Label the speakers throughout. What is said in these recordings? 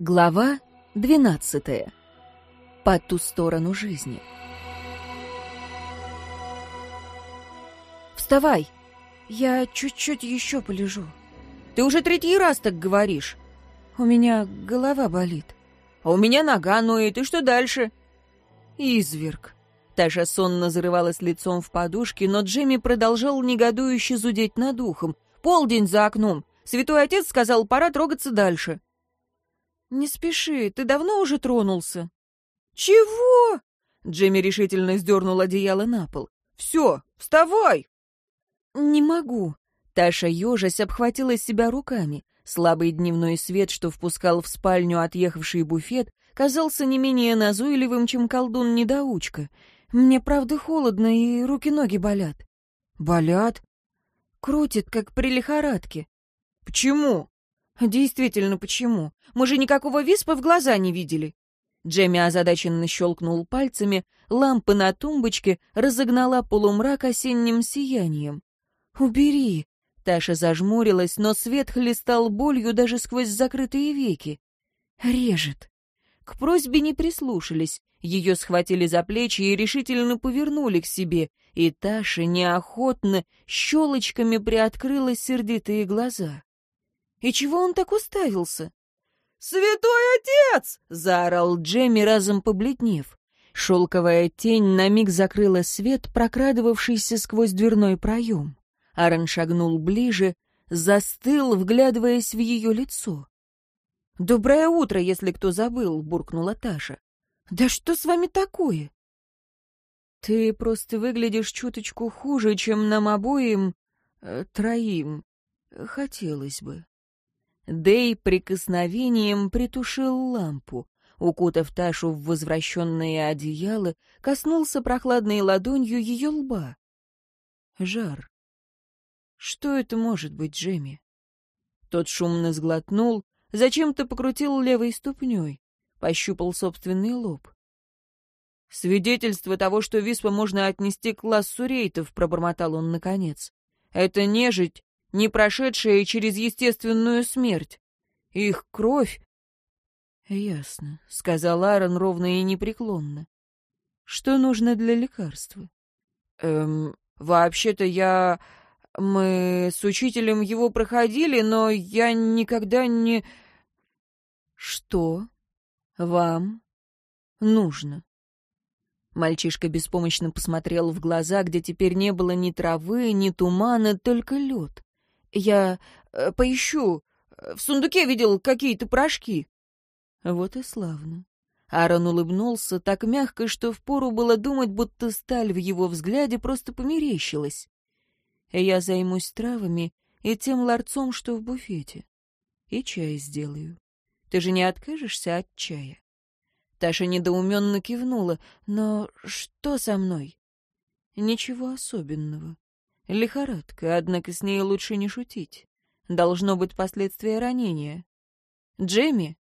Speaker 1: Глава 12. По ту сторону жизни.
Speaker 2: Вставай. Я чуть-чуть еще полежу.
Speaker 1: Ты уже третий раз так говоришь.
Speaker 2: У меня голова болит.
Speaker 1: А у меня нога ноет, и что дальше? Изверг. Таша сонно зарывалась лицом в подушке, но Джимми продолжал негодующе зудеть над ухом. Полдень за окном. Святой отец сказал, пора трогаться дальше.
Speaker 2: «Не спеши, ты давно уже тронулся?»
Speaker 1: «Чего?» Джимми решительно сдернул одеяло на пол. «Все, вставай!»
Speaker 2: «Не могу».
Speaker 1: Таша, ежась, обхватила себя руками. Слабый дневной свет, что впускал в спальню отъехавший буфет, казался не менее назойливым, чем колдун-недоучка. Мне, правда, холодно, и руки-ноги болят.
Speaker 2: «Болят?»
Speaker 1: «Крутит, как при лихорадке».
Speaker 2: «Почему?»
Speaker 1: «Действительно, почему? Мы же никакого виспа в глаза не видели». Джемми озадаченно щелкнул пальцами, лампа на тумбочке разогнала полумрак осенним сиянием. «Убери!» Таша зажмурилась, но свет хлестал болью даже сквозь закрытые веки. «Режет!» К просьбе не прислушались. Ее схватили за плечи и решительно повернули к себе, и Таша неохотно щелочками приоткрыла сердитые глаза. И чего он так уставился? «Святой отец!» — заорал Джемми, разом побледнев. Шелковая тень на миг закрыла свет, прокрадывавшийся сквозь дверной проем. Аарон шагнул ближе, застыл, вглядываясь в ее лицо. «Доброе утро, если кто забыл», — буркнула Таша. «Да что с вами такое?» «Ты просто выглядишь чуточку хуже, чем нам обоим... Э, троим. Хотелось бы». Дэй прикосновением притушил лампу. Укутав Ташу в возвращенные одеяло, коснулся прохладной ладонью ее лба. Жар. Что это может быть, Джемми? Тот шумно сглотнул, зачем-то покрутил левой ступней, пощупал собственный лоб. «Свидетельство того, что виспа можно отнести к классу рейтов», — пробормотал он наконец. «Это нежить не прошедшие через естественную смерть. Их кровь... — Ясно, — сказал Аарон ровно и непреклонно. — Что нужно для лекарства? — Эм, вообще-то я... Мы с учителем его проходили, но я никогда не... — Что вам нужно? Мальчишка беспомощно посмотрел в глаза, где теперь не было ни травы, ни тумана, только лед. «Я э, поищу. Э, в сундуке видел какие-то порошки». Вот и славно. Аарон улыбнулся так мягко, что впору было думать, будто сталь в его взгляде просто померещилась. «Я займусь травами и тем ларцом, что в буфете. И чай сделаю. Ты же не откажешься от чая?» Таша недоуменно кивнула. «Но что со мной?» «Ничего особенного. Лихорадка, однако с ней лучше не шутить. Должно быть последствия ранения. Джемми?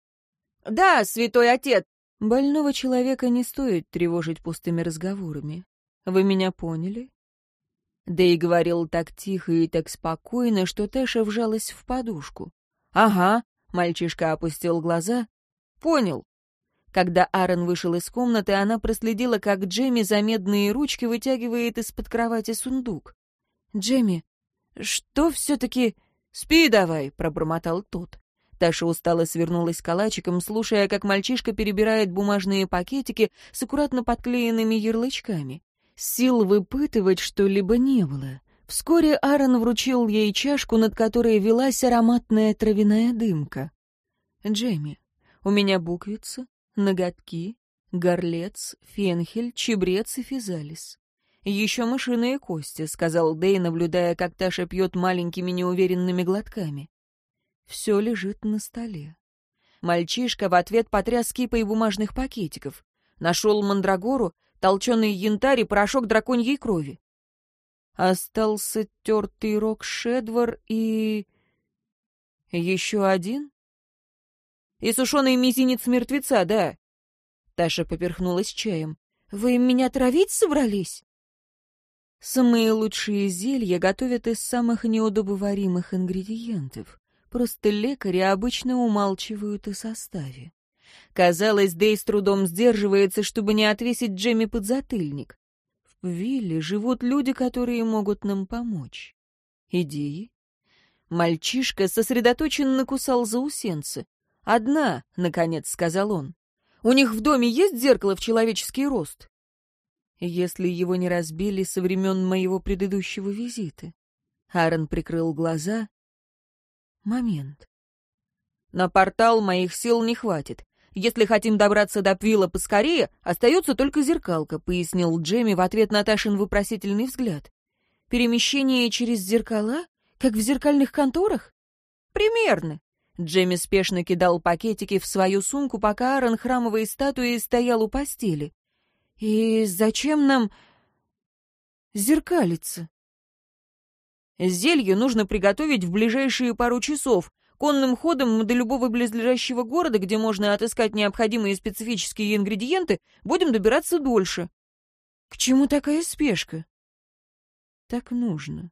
Speaker 1: Да, святой отец. Больного человека не стоит тревожить пустыми разговорами. Вы меня поняли? Да и говорил так тихо и так спокойно, что Тэша вжалась в подушку. «Ага», — мальчишка опустил глаза. «Понял». Когда Аарон вышел из комнаты, она проследила, как Джемми за медные ручки вытягивает из-под кровати сундук. «Джимми, что все-таки...» «Спи давай», — пробормотал тот. Таша устало свернулась калачиком, слушая, как мальчишка перебирает бумажные пакетики с аккуратно подклеенными ярлычками. Сил выпытывать что-либо не было. Вскоре Аарон вручил ей чашку, над которой велась ароматная травяная дымка. «Джемми, у меня буквица, ноготки, горлец, фенхель, чебрец и физалис. «Еще мышиные кости», — сказал Дэй, наблюдая, как Таша пьет маленькими неуверенными глотками. Все лежит на столе. Мальчишка в ответ потряс кипой бумажных пакетиков. Нашел мандрагору, толченый янтарь и порошок драконьей крови. Остался тертый рог Шедвар и... Еще один? И сушеный мизинец мертвеца, да. Таша поперхнулась чаем. «Вы меня травить собрались?» Самые лучшие зелья готовят из самых неудобоваримых ингредиентов. Просто лекари обычно умалчивают о составе. Казалось, Дэй с трудом сдерживается, чтобы не отвесить Джемми подзатыльник. В вилле живут люди, которые могут нам помочь. Идеи? Мальчишка сосредоточенно кусал заусенцы. «Одна», — наконец сказал он. «У них в доме есть зеркало в человеческий рост?» если его не разбили со времен моего предыдущего визита. Аарон прикрыл глаза. Момент. На портал моих сил не хватит. Если хотим добраться до Пвилла поскорее, остается только зеркалка», — пояснил Джемми в ответ на Ташин вопросительный взгляд. «Перемещение через зеркала? Как в зеркальных конторах?» «Примерно». Джемми спешно кидал пакетики в свою сумку, пока Аарон храмовой статуей стоял у постели. И зачем нам зеркалиться? Зелье нужно приготовить в ближайшие пару часов. Конным ходом мы до любого близлежащего города, где можно отыскать необходимые специфические ингредиенты, будем добираться дольше. К чему такая спешка? Так нужно.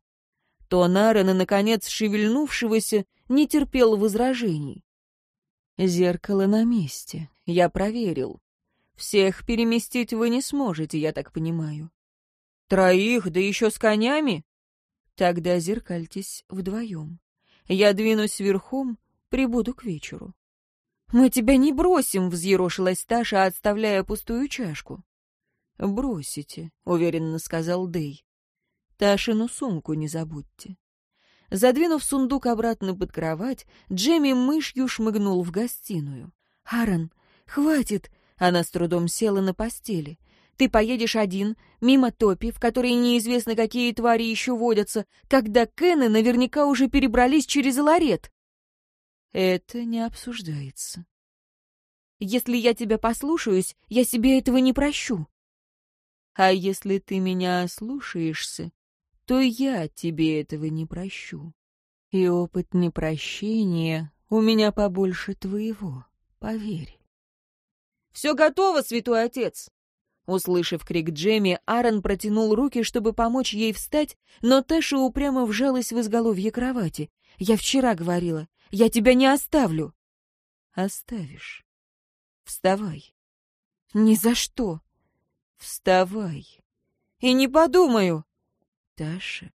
Speaker 1: То Нарена, наконец шевельнувшегося, не терпел возражений. Зеркало на месте. Я проверил. Всех переместить вы не сможете, я так понимаю. Троих, да еще с конями? Тогда зеркальтесь вдвоем. Я двинусь верхом, прибуду к вечеру. «Мы тебя не бросим!» — взъерошилась Таша, отставляя пустую чашку. «Бросите», — уверенно сказал Дэй. «Ташину сумку не забудьте». Задвинув сундук обратно под кровать, Джемми мышью шмыгнул в гостиную. «Аарон, хватит!» Она с трудом села на постели. Ты поедешь один, мимо топи, в которой неизвестно, какие твари еще водятся, когда Кены наверняка уже перебрались через ларет. Это не обсуждается. Если я тебя послушаюсь, я себе этого не прощу. А если ты меня ослушаешься, то я тебе этого не прощу. И опыт непрощения у меня побольше твоего, поверь. «Все готово, святой отец!» Услышав крик Джемми, Аарон протянул руки, чтобы помочь ей встать, но Тэша упрямо вжалась в изголовье кровати. «Я вчера говорила, я тебя не оставлю!» «Оставишь. Вставай». «Ни за что!» «Вставай!» «И не подумаю!» «Таша,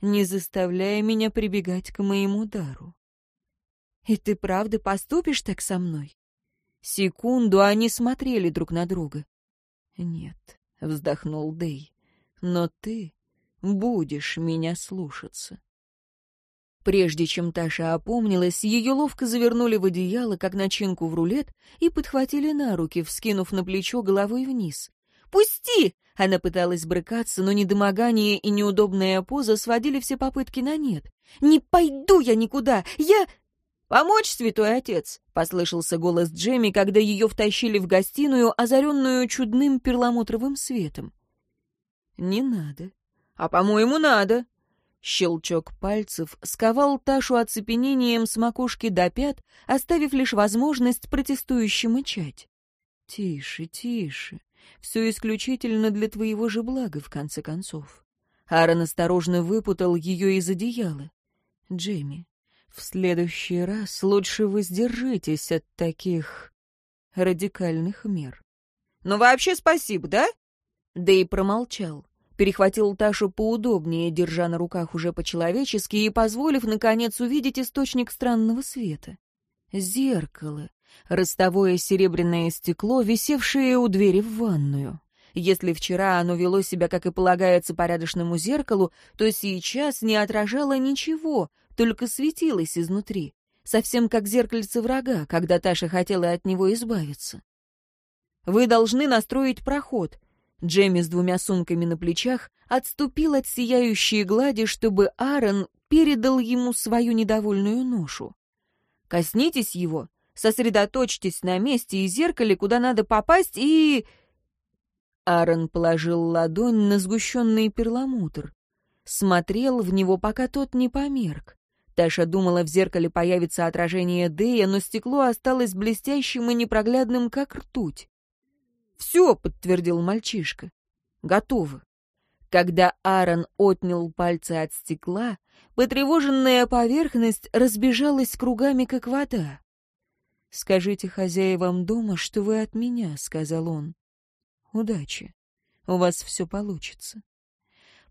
Speaker 1: не заставляя меня прибегать к моему дару». «И ты правда поступишь так со мной?» Секунду они смотрели друг на друга. «Нет», — вздохнул Дэй, — «но ты будешь меня слушаться». Прежде чем Таша опомнилась, ее ловко завернули в одеяло, как начинку в рулет, и подхватили на руки, вскинув на плечо головой вниз. «Пусти!» — она пыталась брыкаться, но недомогание и неудобная поза сводили все попытки на нет. «Не пойду я никуда! Я...» «Помочь, святой отец!» — послышался голос Джемми, когда ее втащили в гостиную, озаренную чудным перламутровым светом. «Не надо». «А, по-моему, надо». Щелчок пальцев сковал Ташу оцепенением с макушки до пят, оставив лишь возможность протестующе мычать. «Тише, тише. Все исключительно для твоего же блага, в конце концов». Аарон осторожно выпутал ее из одеяла. «Джейми, в следующий раз лучше воздержитесь от таких радикальных мер. «Ну вообще спасибо, да?» Да и промолчал. Перехватил Ташу поудобнее, держа на руках уже по-человечески и позволив, наконец, увидеть источник странного света. Зеркало. Ростовое серебряное стекло, висевшее у двери в ванную. Если вчера оно вело себя, как и полагается, порядочному зеркалу, то сейчас не отражало ничего, только светилась изнутри, совсем как зеркальце врага, когда Таша хотела от него избавиться. «Вы должны настроить проход», Джемми с двумя сумками на плечах отступил от сияющей глади, чтобы Аарон передал ему свою недовольную ношу. «Коснитесь его, сосредоточьтесь на месте и зеркале, куда надо попасть, и...» Аарон положил ладонь на сгущенный перламутр. Смотрел в него, пока тот не померк. Таша думала в зеркале появится отражение Дэя, но стекло осталось блестящим и непроглядным, как ртуть. «Все», — подтвердил мальчишка, — «готово». Когда Аарон отнял пальцы от стекла, потревоженная поверхность разбежалась кругами, как вода. «Скажите хозяевам дома, что вы от меня», — сказал он. «Удачи. У вас все получится».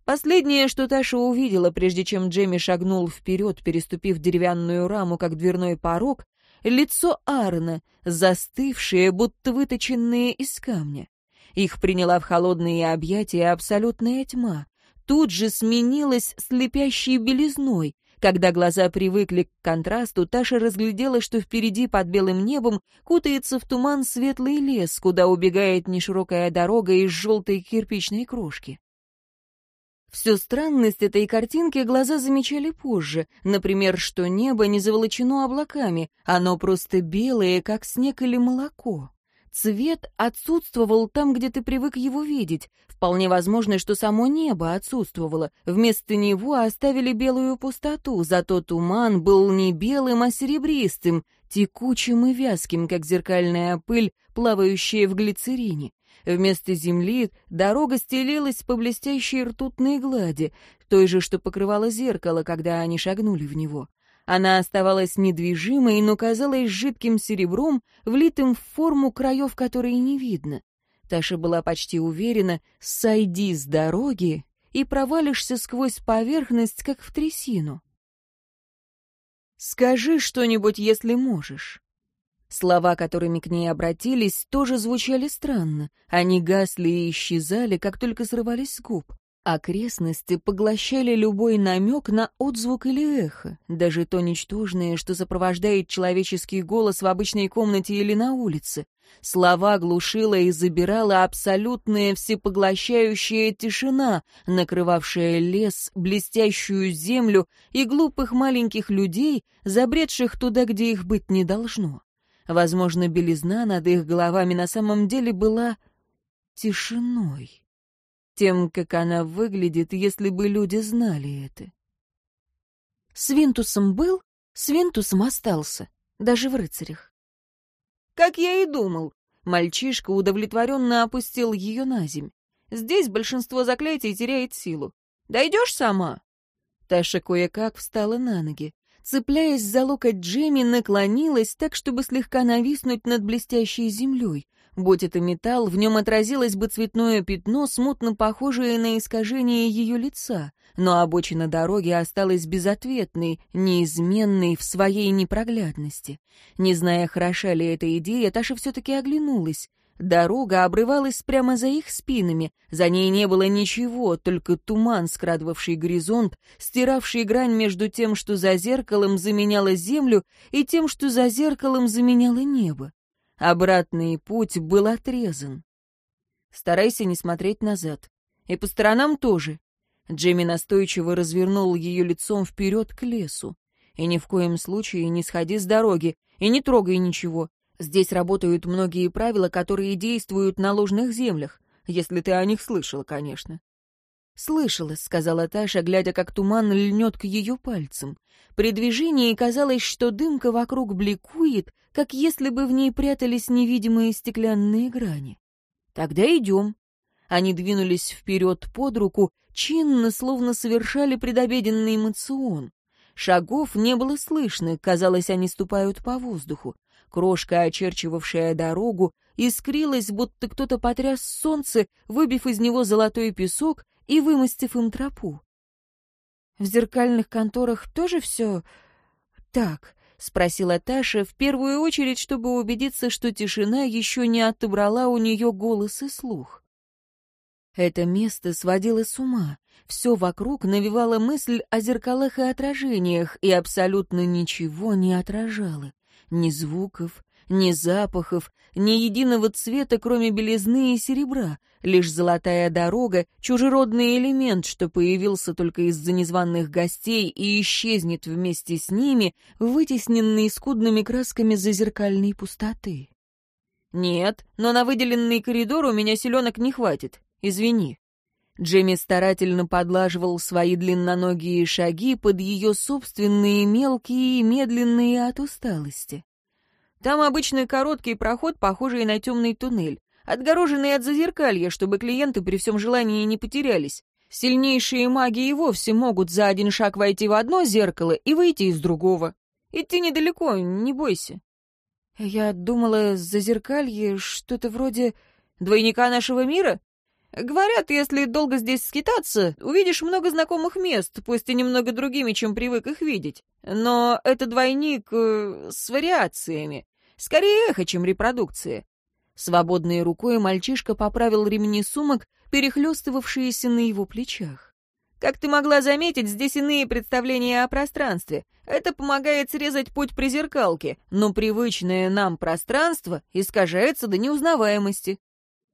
Speaker 1: Последнее, что Таша увидела, прежде чем Джемми шагнул вперед, переступив деревянную раму, как дверной порог, лицо Арна, застывшее, будто выточенное из камня. Их приняла в холодные объятия абсолютная тьма. Тут же сменилась слепящей белизной. Когда глаза привыкли к контрасту, Таша разглядела, что впереди под белым небом кутается в туман светлый лес, куда убегает неширокая дорога из желтой кирпичной крошки. Всю странность этой картинки глаза замечали позже, например, что небо не заволочено облаками, оно просто белое, как снег или молоко. Цвет отсутствовал там, где ты привык его видеть. Вполне возможно, что само небо отсутствовало. Вместо него оставили белую пустоту, зато туман был не белым, а серебристым, текучим и вязким, как зеркальная пыль, плавающая в глицерине. Вместо земли дорога стелилась по блестящей ртутной глади, той же, что покрывало зеркало, когда они шагнули в него. Она оставалась недвижимой, но казалась жидким серебром, влитым в форму краев которые не видно. Таша была почти уверена, сойди с дороги и провалишься сквозь поверхность, как в трясину. «Скажи что-нибудь, если можешь». Слова, которыми к ней обратились, тоже звучали странно. Они гасли и исчезали, как только срывались с губ. Окрестности поглощали любой намек на отзвук или эхо, даже то ничтожное, что сопровождает человеческий голос в обычной комнате или на улице. Слова глушила и забирала абсолютная всепоглощающая тишина, накрывавшая лес, блестящую землю и глупых маленьких людей, забредших туда, где их быть не должно. Возможно, белизна над их головами на самом деле была тишиной. Тем, как она выглядит, если бы люди знали это. С был, с остался, даже в рыцарях. Как я и думал, мальчишка удовлетворенно опустил ее на земь. Здесь большинство заклятий теряет силу. Дойдешь сама? Таша кое-как встала на ноги цепляясь за локоть Джейми, наклонилась так, чтобы слегка нависнуть над блестящей землей. Будь это металл, в нем отразилось бы цветное пятно, смутно похожее на искажение ее лица, но обочина дороги осталась безответной, неизменной в своей непроглядности. Не зная, хороша ли эта идея, Таша все-таки оглянулась дорога обрывалась прямо за их спинами. За ней не было ничего, только туман, скрадывавший горизонт, стиравший грань между тем, что за зеркалом заменяло землю, и тем, что за зеркалом заменяло небо. Обратный путь был отрезан. Старайся не смотреть назад. И по сторонам тоже. Джимми настойчиво развернул ее лицом вперед к лесу. И ни в коем случае не сходи с дороги, и не трогай ничего. Здесь работают многие правила, которые действуют на ложных землях, если ты о них слышала, конечно. «Слышала», — сказала Таша, глядя, как туман льнет к ее пальцам. При движении казалось, что дымка вокруг бликует, как если бы в ней прятались невидимые стеклянные грани. «Тогда идем». Они двинулись вперед под руку, чинно, словно совершали предобеденный эмоцион. Шагов не было слышно, казалось, они ступают по воздуху. Крошка, очерчивавшая дорогу, искрилась, будто кто-то потряс солнце, выбив из него золотой песок и вымостив им тропу. «В зеркальных конторах тоже все так?» — спросила Таша, в первую очередь, чтобы убедиться, что тишина еще не отобрала у нее голос и слух. Это место сводило с ума. Все вокруг навевало мысль о зеркалах и отражениях, и абсолютно ничего не отражало. Ни звуков, ни запахов, ни единого цвета, кроме белизны и серебра, лишь золотая дорога, чужеродный элемент, что появился только из-за незваных гостей и исчезнет вместе с ними, вытесненный скудными красками зазеркальной пустоты. «Нет, но на выделенный коридор у меня селенок не хватит. Извини». Джемми старательно подлаживал свои длинноногие шаги под ее собственные мелкие и медленные от усталости. Там обычный короткий проход, похожий на темный туннель, отгороженный от зазеркалья, чтобы клиенты при всем желании не потерялись. Сильнейшие маги и вовсе могут за один шаг войти в одно зеркало и выйти из другого. Идти недалеко, не бойся.
Speaker 2: Я думала, зазеркалье что-то вроде
Speaker 1: двойника нашего мира? Говорят, если долго здесь скитаться, увидишь много знакомых мест, пусть и немного другими, чем привык их видеть. Но это двойник э, с вариациями. Скорее эхо, чем репродукция. Свободной рукой мальчишка поправил ремни сумок, перехлёстывавшиеся на его плечах. Как ты могла заметить, здесь иные представления о пространстве. Это помогает срезать путь при зеркалке, но привычное нам пространство искажается до неузнаваемости.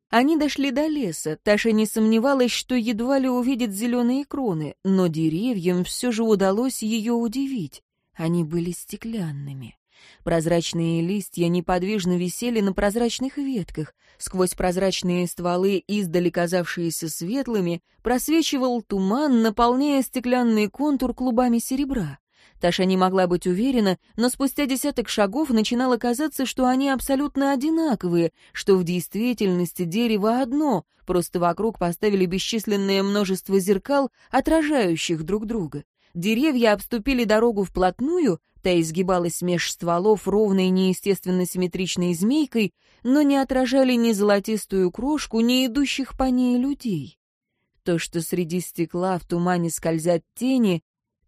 Speaker 1: Они дошли до леса. Таша не сомневалась, что едва ли увидит зеленые кроны, но деревьям все же удалось ее удивить. Они были стеклянными. Прозрачные листья неподвижно висели на прозрачных ветках. Сквозь прозрачные стволы, издали казавшиеся светлыми, просвечивал туман, наполняя стеклянный контур клубами серебра. Таша не могла быть уверена, но спустя десяток шагов начинало казаться, что они абсолютно одинаковые, что в действительности дерево одно, просто вокруг поставили бесчисленное множество зеркал, отражающих друг друга. Деревья обступили дорогу вплотную, та изгибалась меж стволов ровной неестественно симметричной змейкой, но не отражали ни золотистую крошку, ни идущих по ней людей. То, что среди стекла в тумане скользят тени,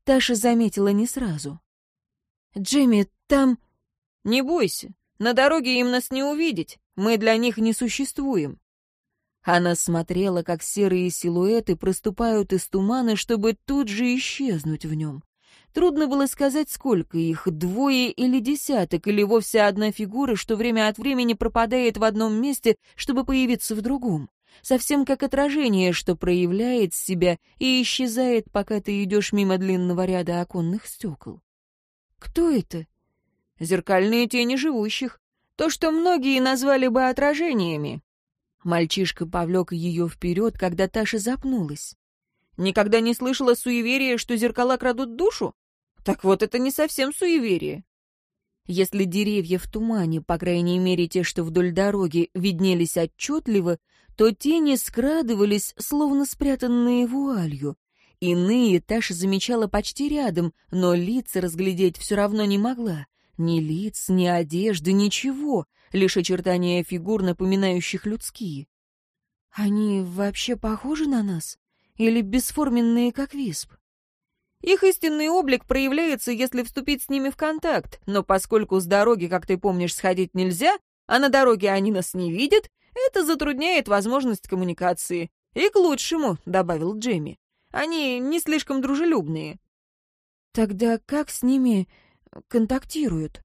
Speaker 1: Таша заметила не сразу.
Speaker 2: «Джимми, там...»
Speaker 1: «Не бойся, на дороге им нас не увидеть, мы для них не существуем». Она смотрела, как серые силуэты проступают из тумана, чтобы тут же исчезнуть в нем. Трудно было сказать, сколько их, двое или десяток, или вовсе одна фигура, что время от времени пропадает в одном месте, чтобы появиться в другом совсем как отражение, что проявляет себя и исчезает, пока ты идешь мимо длинного ряда оконных стекол.
Speaker 2: Кто это?
Speaker 1: Зеркальные тени живущих. То, что многие назвали бы отражениями. Мальчишка повлек ее вперед, когда Таша запнулась. Никогда не слышала суеверия, что зеркала крадут душу? Так вот, это не совсем суеверие. Если деревья в тумане, по крайней мере те, что вдоль дороги, виднелись отчетливо, то тени скрадывались, словно спрятанные вуалью. Иные Таша замечала почти рядом, но лица разглядеть все равно не могла. Ни лиц, ни одежды, ничего, лишь очертания фигур, напоминающих людские.
Speaker 2: «Они вообще похожи на нас? Или бесформенные, как висп?»
Speaker 1: Их истинный облик проявляется, если вступить с ними в контакт, но поскольку с дороги, как ты помнишь, сходить нельзя, а на дороге они нас не видят, это затрудняет возможность коммуникации. И к лучшему, — добавил Джимми. Они не слишком дружелюбные.
Speaker 2: Тогда как с ними контактируют?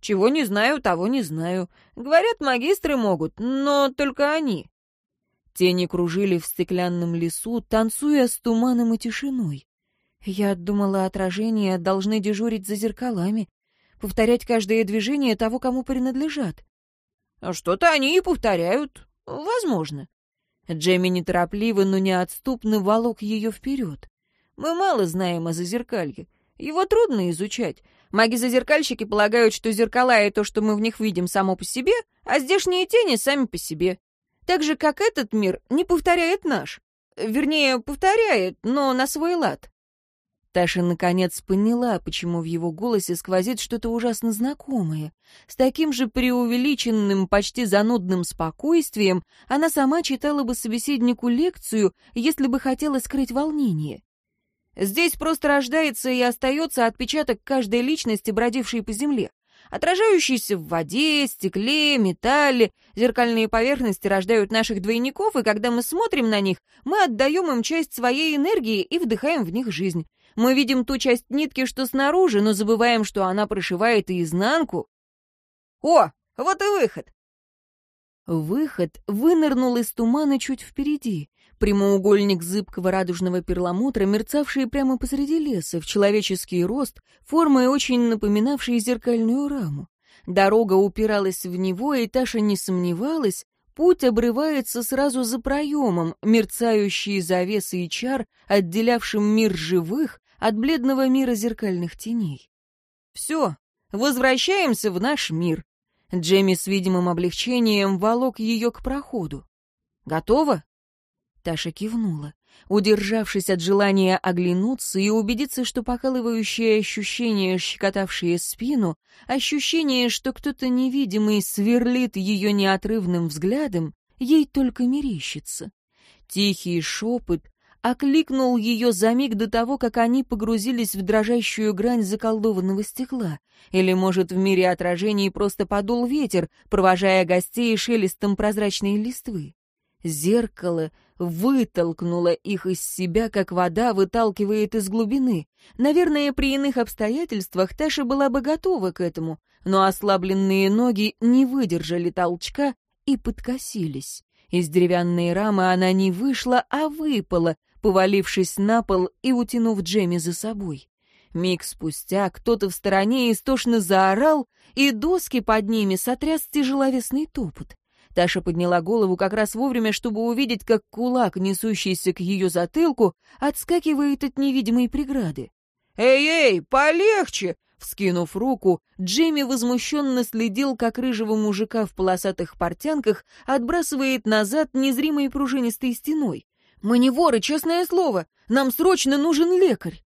Speaker 1: Чего не знаю, того не знаю. Говорят, магистры могут, но только они. Тени кружили в стеклянном лесу, танцуя с туманом и тишиной.
Speaker 2: Я думала, отражения должны дежурить за зеркалами, повторять каждое движение того, кому принадлежат.
Speaker 1: Что-то они и повторяют. Возможно. Джемми неторопливо, но неотступно волок ее вперед. Мы мало знаем о зазеркалье. Его трудно изучать. Маги-зазеркальщики полагают, что зеркала и то, что мы в них видим, само по себе, а здешние тени сами по себе. Так же, как этот мир не повторяет наш. Вернее, повторяет, но на свой лад. Таша наконец поняла, почему в его голосе сквозит что-то ужасно знакомое. С таким же преувеличенным, почти занудным спокойствием она сама читала бы собеседнику лекцию, если бы хотела скрыть волнение. Здесь просто рождается и остается отпечаток каждой личности, бродившей по земле. отражающийся в воде, стекле, металле, зеркальные поверхности рождают наших двойников, и когда мы смотрим на них, мы отдаем им часть своей энергии и вдыхаем в них жизнь. Мы видим ту часть нитки, что снаружи, но забываем, что она прошивает и изнанку. О, вот и выход! Выход вынырнул из тумана чуть впереди. Прямоугольник зыбкого радужного перламутра, мерцавший прямо посреди леса, в человеческий рост, формой очень напоминавший зеркальную раму. Дорога упиралась в него, и Таша не сомневалась, путь обрывается сразу за проемом, мерцающие завесы и чар, отделявшим мир живых от бледного мира зеркальных теней. «Все, возвращаемся в наш мир». Джемми с видимым облегчением волок ее к проходу. «Готова?» Таша кивнула, удержавшись от желания оглянуться и убедиться, что покалывающее ощущение, щекотавшее спину, ощущение, что кто-то невидимый сверлит ее неотрывным взглядом, ей только мерещится. Тихий шепот, окликнул ее за миг до того, как они погрузились в дрожащую грань заколдованного стекла. Или, может, в мире отражений просто подул ветер, провожая гостей шелестом прозрачной листвы. Зеркало вытолкнуло их из себя, как вода выталкивает из глубины. Наверное, при иных обстоятельствах Таша была бы готова к этому, но ослабленные ноги не выдержали толчка и подкосились. Из деревянной рамы она не вышла, а выпала, Повалившись на пол и утянув Джемми за собой. Миг спустя кто-то в стороне истошно заорал, и доски под ними сотряс тяжеловесный топот. Таша подняла голову как раз вовремя, чтобы увидеть, как кулак, несущийся к ее затылку, отскакивает от невидимой преграды. «Эй-эй, полегче!» Вскинув руку, Джимми возмущенно следил, как рыжего мужика в полосатых портянках отбрасывает назад незримой пружинистой стеной. Мы не воры, честное слово. Нам срочно нужен лекарь.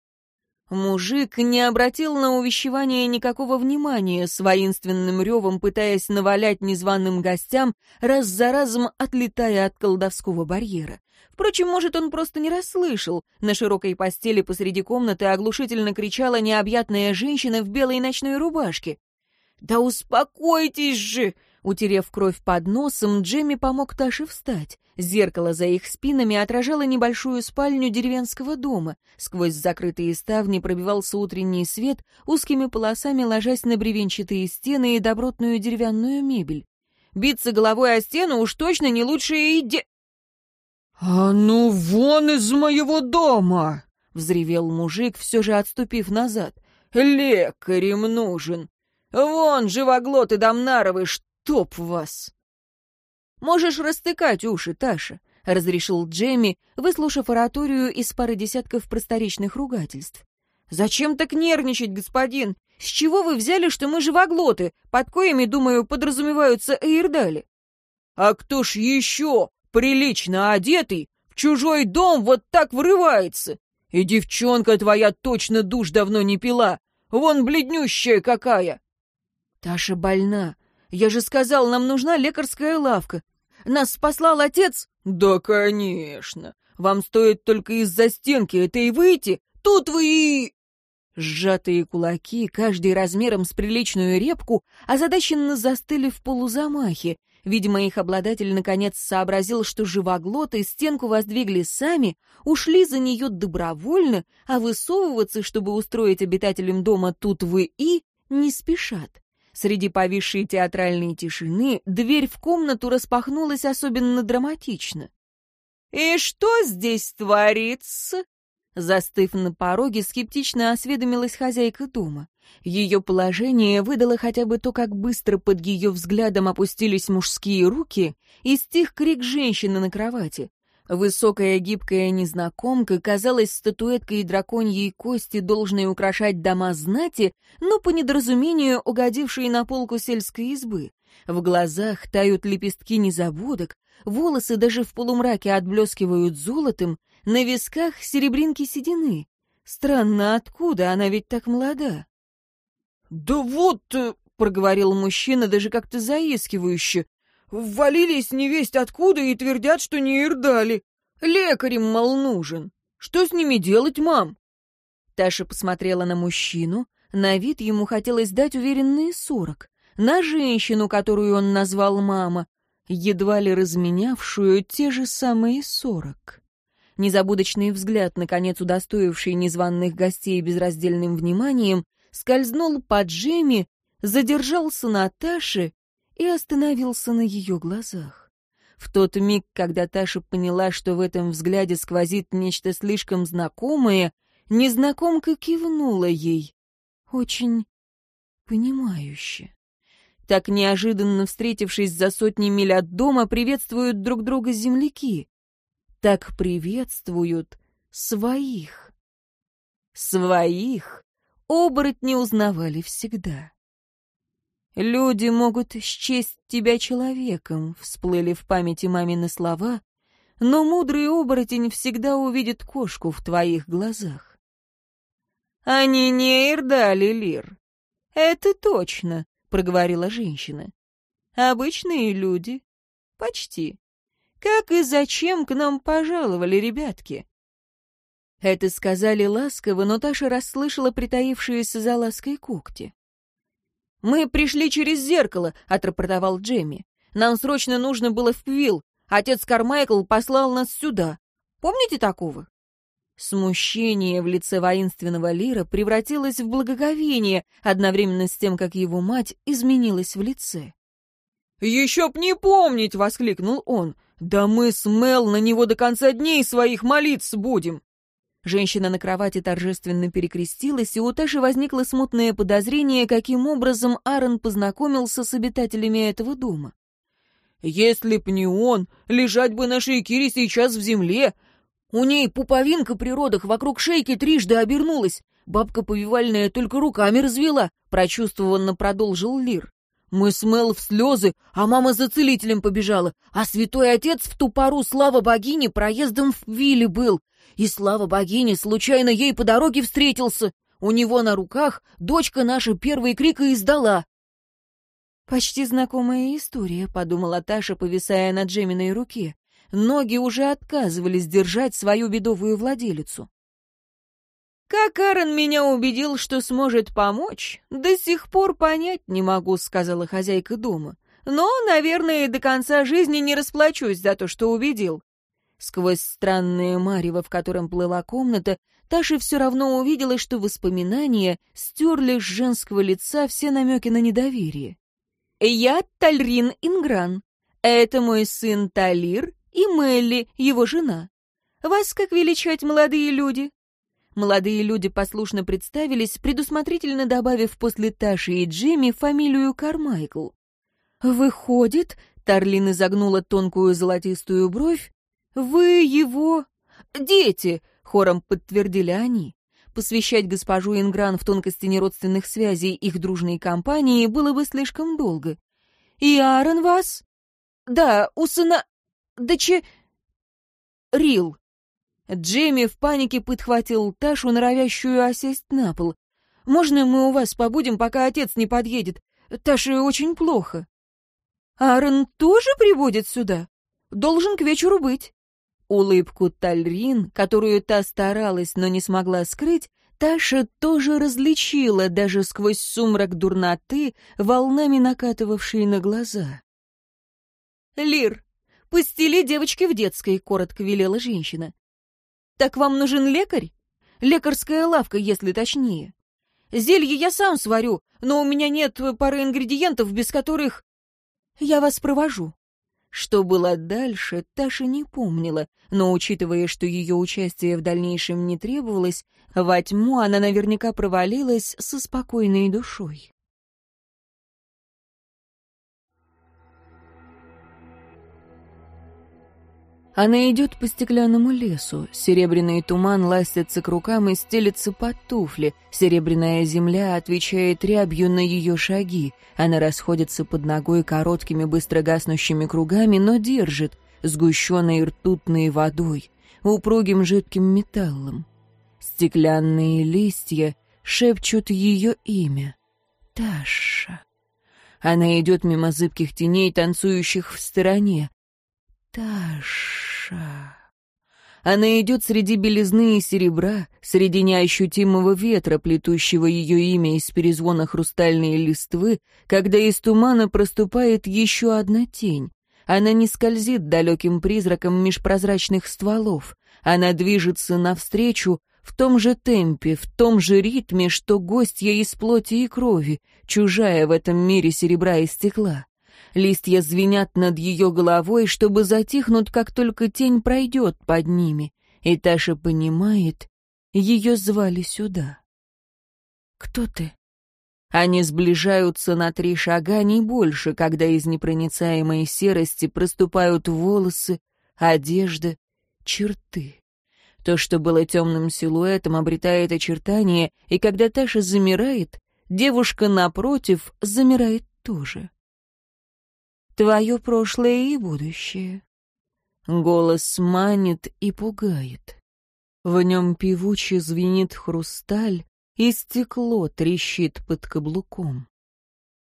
Speaker 1: Мужик не обратил на увещевание никакого внимания, с воинственным ревом пытаясь навалять незваным гостям, раз за разом отлетая от колдовского барьера. Впрочем, может, он просто не расслышал. На широкой постели посреди комнаты оглушительно кричала необъятная женщина в белой ночной рубашке. «Да успокойтесь же! Утерев кровь под носом, Джемми помог Таше встать. Зеркало за их спинами отражало небольшую спальню деревенского дома. Сквозь закрытые ставни пробивался утренний свет, узкими полосами ложась на бревенчатые стены и добротную деревянную мебель. «Биться головой о стену уж точно не лучшая идея!»
Speaker 3: «А ну вон из моего дома!» — взревел мужик, все же отступив назад. Лекарем нужен! Вон, живоглоты Домнаровы, Топ вас!»
Speaker 1: «Можешь растыкать уши, Таша», — разрешил Джейми, выслушав ораторию из пары десятков просторечных ругательств. «Зачем так нервничать, господин? С чего вы взяли, что мы живоглоты, под коями, думаю, подразумеваются эйрдали?»
Speaker 3: «А кто ж еще, прилично одетый, в чужой дом вот так врывается? И девчонка твоя точно душ давно не пила, вон бледнющая какая!»
Speaker 1: «Таша больна, я же сказал, нам нужна лекарская лавка. Нас послал отец.
Speaker 3: Да, конечно. Вам стоит только из-за стенки этой выйти. Тут вы и...
Speaker 1: Сжатые кулаки, каждый размером с приличную репку, озадаченно застыли в полузамахе. Видимо, их обладатель наконец сообразил, что живоглоты стенку воздвигли сами, ушли за нее добровольно, а высовываться, чтобы устроить обитателям дома тут вы и, не спешат. Среди повисшей театральной тишины дверь в комнату распахнулась особенно драматично.
Speaker 2: «И что здесь творится?»
Speaker 1: Застыв на пороге, скептично осведомилась хозяйка дома. Ее положение выдало хотя бы то, как быстро под ее взглядом опустились мужские руки и стих крик женщины на кровати. Высокая гибкая незнакомка казалась статуэткой драконьей кости, должной украшать дома знати, но по недоразумению угодившей на полку сельской избы. В глазах тают лепестки незабудок, волосы даже в полумраке отблескивают золотом, на висках серебринки седины. Странно, откуда она ведь так молода?
Speaker 3: «Да вот», э, — проговорил мужчина даже как-то заискивающе, Ввалились невесть откуда и твердят, что не ирдали. Лекарем, мол, нужен. Что с ними делать, мам?»
Speaker 1: Таша посмотрела на мужчину. На вид ему хотелось дать уверенные сорок. На женщину, которую он назвал мама, едва ли разменявшую те же самые сорок. Незабудочный взгляд, наконец удостоивший незваных гостей безраздельным вниманием, скользнул по Джимми, задержался на Таше и остановился на ее глазах. В тот миг, когда Таша поняла, что в этом взгляде сквозит нечто слишком знакомое, незнакомка кивнула ей. Очень понимающе. Так неожиданно встретившись за сотни миль от дома, приветствуют друг друга земляки. Так приветствуют своих. Своих оборотни узнавали всегда. «Люди могут счесть тебя человеком», — всплыли в памяти мамины слова, «но мудрый оборотень всегда увидит кошку в твоих глазах». «Они не ирдали, Лир». «Это точно», — проговорила женщина. «Обычные люди. Почти. Как и зачем к нам пожаловали ребятки?» Это сказали ласково, но Таша расслышала притаившиеся за лаской когти. «Мы пришли через зеркало», — отрапортовал Джемми. «Нам срочно нужно было в Пвилл. Отец Кармайкл послал нас сюда. Помните такого?» Смущение в лице воинственного Лира превратилось в благоговение, одновременно с тем, как его мать изменилась в лице.
Speaker 3: «Еще б не помнить!» — воскликнул он. «Да мы с Мел на него до конца дней своих молиться будем!»
Speaker 1: Женщина на кровати торжественно перекрестилась, и у Таши возникло смутное подозрение, каким образом Аарон познакомился с обитателями этого дома.
Speaker 3: «Если б не он, лежать бы нашей Кире сейчас в земле. У ней пуповинка при родах вокруг шейки трижды обернулась. Бабка повивальная только руками развела», — прочувствованно продолжил Лир. Мы с Мел в слезы, а мама за целителем побежала, а святой отец в ту пору, слава богине, проездом в Вилле был. И слава богине, случайно ей по дороге встретился. У него на руках дочка наша первый крик и издала.
Speaker 1: «Почти знакомая история», — подумала Таша, повисая на Джеминой руке. Ноги уже отказывались держать свою бедовую владелицу.
Speaker 2: Как Аарон меня убедил, что сможет помочь, до сих пор понять не могу, сказала хозяйка дома. Но, наверное, до конца жизни не расплачусь за то, что убедил.
Speaker 1: Сквозь странное марево, в котором плыла комната, Таша все равно увидела, что воспоминания стерли с женского лица все намеки на недоверие. «Я Тальрин Ингран. Это мой сын Талир и Мелли, его жена. Вас как величать, молодые люди?» Молодые люди послушно представились, предусмотрительно добавив после Таши и Джимми фамилию Кармайкл. «Выходит...» — Тарлин изогнула тонкую золотистую бровь. «Вы его... дети!» — хором подтвердили они. Посвящать госпожу Ингран в тонкости неродственных связей их дружной компании было бы слишком долго. «И Аарон вас?» «Да, у сына... да че, «Рил», Джейми в панике подхватил Ташу, норовящую осесть на пол. «Можно мы у вас побудем, пока отец не подъедет? Таше очень плохо». «Аарон тоже приводит сюда? Должен к вечеру быть». Улыбку Тальрин, которую та старалась, но не смогла скрыть, Таша тоже различила даже сквозь сумрак дурноты, волнами накатывавшие на глаза. «Лир, постели девочки в детской», — коротко велела женщина. Так вам нужен лекарь? Лекарская лавка, если точнее. Зелье я сам сварю, но у меня нет пары ингредиентов, без которых... Я вас провожу. Что было дальше, Таша не помнила, но, учитывая, что ее участие в дальнейшем не требовалось, во тьму она наверняка провалилась со спокойной душой. Она идет по стеклянному лесу, серебряный туман ластится к рукам и стелится под туфли, серебряная земля отвечает рябью на ее шаги, она расходится под ногой короткими быстро гаснущими кругами, но держит, сгущенной ртутной водой, упругим жидким металлом. Стеклянные листья шепчут ее имя — Таша. Она идет мимо зыбких теней, танцующих в стороне. Таша душа. Она идет среди белизны и серебра, среди неощутимого ветра, плетущего ее имя из перезвона хрустальной листвы, когда из тумана проступает еще одна тень. Она не скользит далеким призраком межпрозрачных стволов. Она движется навстречу в том же темпе, в том же ритме, что гостья из плоти и крови, чужая в этом мире серебра и стекла. Листья звенят над ее головой, чтобы затихнуть, как только тень пройдет под ними. И Таша понимает, ее звали сюда. «Кто ты?» Они сближаются на три шага, не больше, когда из непроницаемой серости проступают волосы, одежда, черты. То, что было темным силуэтом, обретает очертания, и когда Таша замирает, девушка напротив замирает тоже твое прошлое и будущее. Голос манит и пугает. В нем певуче звенит хрусталь, и стекло трещит под каблуком.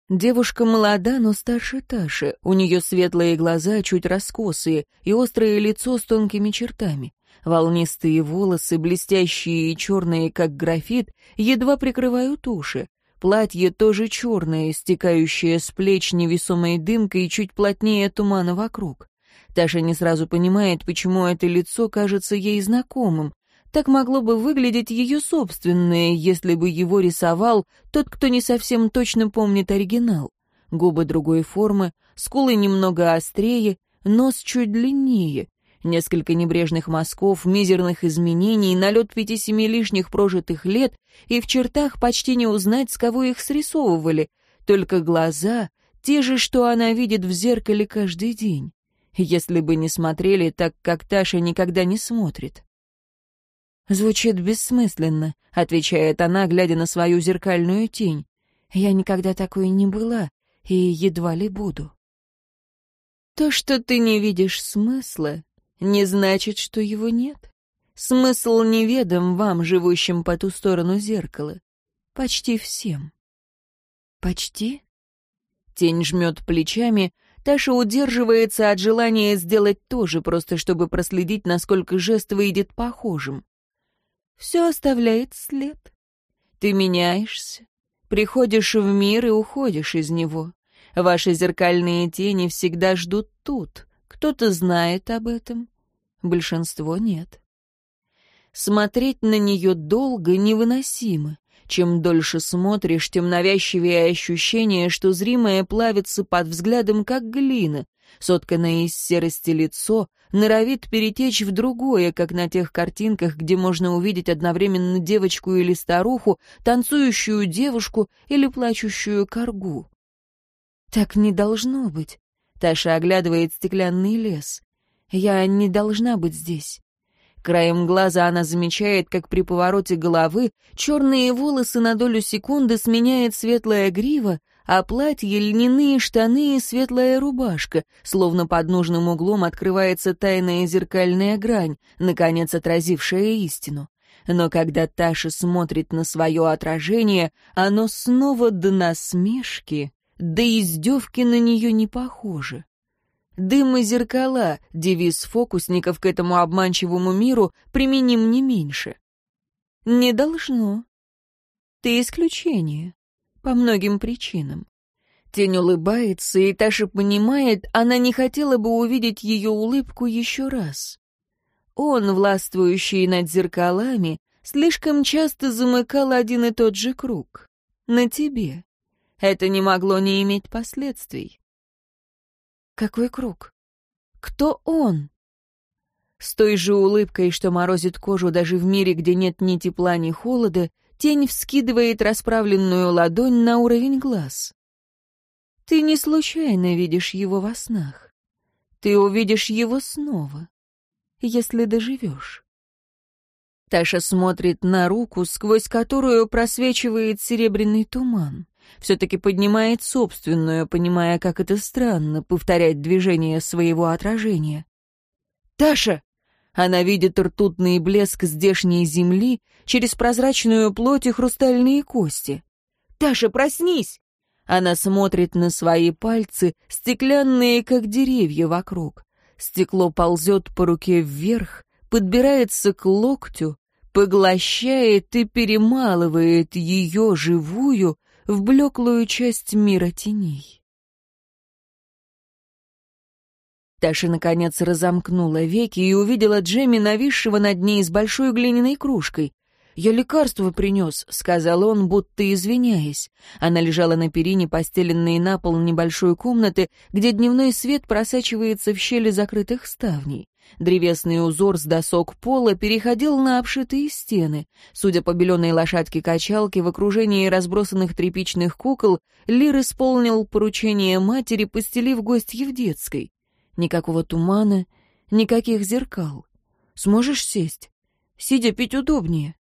Speaker 1: Девушка молода, но старше Таши. У нее светлые глаза, чуть раскосые, и острое лицо с тонкими чертами. Волнистые волосы, блестящие и черные, как графит, едва прикрывают уши. Платье тоже черное, стекающее с плеч невесомой дымкой чуть плотнее тумана вокруг. Таша не сразу понимает, почему это лицо кажется ей знакомым. Так могло бы выглядеть ее собственное, если бы его рисовал тот, кто не совсем точно помнит оригинал. Губы другой формы, скулы немного острее, нос чуть длиннее, Несколько небрежных мазков, мизерных изменений, налет пяти-семи лишних прожитых лет, и в чертах почти не узнать, с кого их срисовывали. Только глаза, те же, что она видит в зеркале каждый день. Если бы не смотрели так, как Таша никогда не смотрит. «Звучит бессмысленно», — отвечает она, глядя на свою зеркальную тень. «Я никогда такой не была и едва ли буду». «То, что ты не видишь смысла, не значит, что его нет. Смысл неведом вам, живущим по ту сторону зеркала. Почти всем. Почти? Тень жмет плечами, Таша удерживается от желания сделать то же, просто чтобы проследить, насколько жест выйдет похожим. Все оставляет след. Ты меняешься, приходишь в мир и уходишь из него. Ваши зеркальные тени всегда ждут тут. Кто-то знает об этом, большинство нет. Смотреть на нее долго невыносимо. Чем дольше смотришь, тем навязчивее ощущение, что зримое плавится под взглядом, как глина. Сотканное из серости лицо норовит перетечь в другое, как на тех картинках, где можно увидеть одновременно девочку или старуху, танцующую девушку или плачущую коргу. Так не должно быть. Таша оглядывает стеклянный лес. «Я не должна быть здесь». Краем глаза она замечает, как при повороте головы черные волосы на долю секунды сменяет светлая грива, а платье, льняные штаны и светлая рубашка, словно под нужным углом открывается тайная зеркальная грань, наконец отразившая истину. Но когда Таша смотрит на свое отражение, оно снова до насмешки да из девки на нее не похожи. Дым и зеркала, девиз фокусников к этому обманчивому миру, применим не меньше. Не должно. Ты исключение. По многим причинам. Тень улыбается, и Таша понимает, она не хотела бы увидеть ее улыбку еще раз. Он, властвующий над зеркалами, слишком часто замыкал один и тот же круг. На тебе это не могло не иметь последствий. Какой круг? Кто он? С той же улыбкой, что морозит кожу даже в мире, где нет ни тепла, ни холода, тень вскидывает расправленную ладонь на уровень глаз. Ты не случайно видишь его во снах. Ты увидишь его снова, если доживешь. Таша смотрит на руку, сквозь которую просвечивает серебряный туман все-таки поднимает собственную, понимая, как это странно, повторять движение своего отражения. «Таша!» Она видит ртутный блеск здешней земли через прозрачную плоть и хрустальные кости. «Таша, проснись!» Она смотрит на свои пальцы, стеклянные, как деревья вокруг. Стекло ползет по руке вверх, подбирается к локтю, поглощает и перемалывает ее живую, в блеклую часть мира теней. Таша, наконец, разомкнула веки и увидела Джемми, нависшего над ней с большой глиняной кружкой. «Я лекарство принес», — сказал он, будто извиняясь. Она лежала на перине, постеленной на пол небольшой комнаты, где дневной свет просачивается в щели закрытых ставней. Древесный узор с досок пола переходил на обшитые стены. Судя по беленой лошадке качалки, в окружении разбросанных тряпичных кукол, Лир исполнил поручение матери, постелив гостье в детской. Никакого тумана, никаких зеркал. Сможешь сесть? Сидя пить удобнее.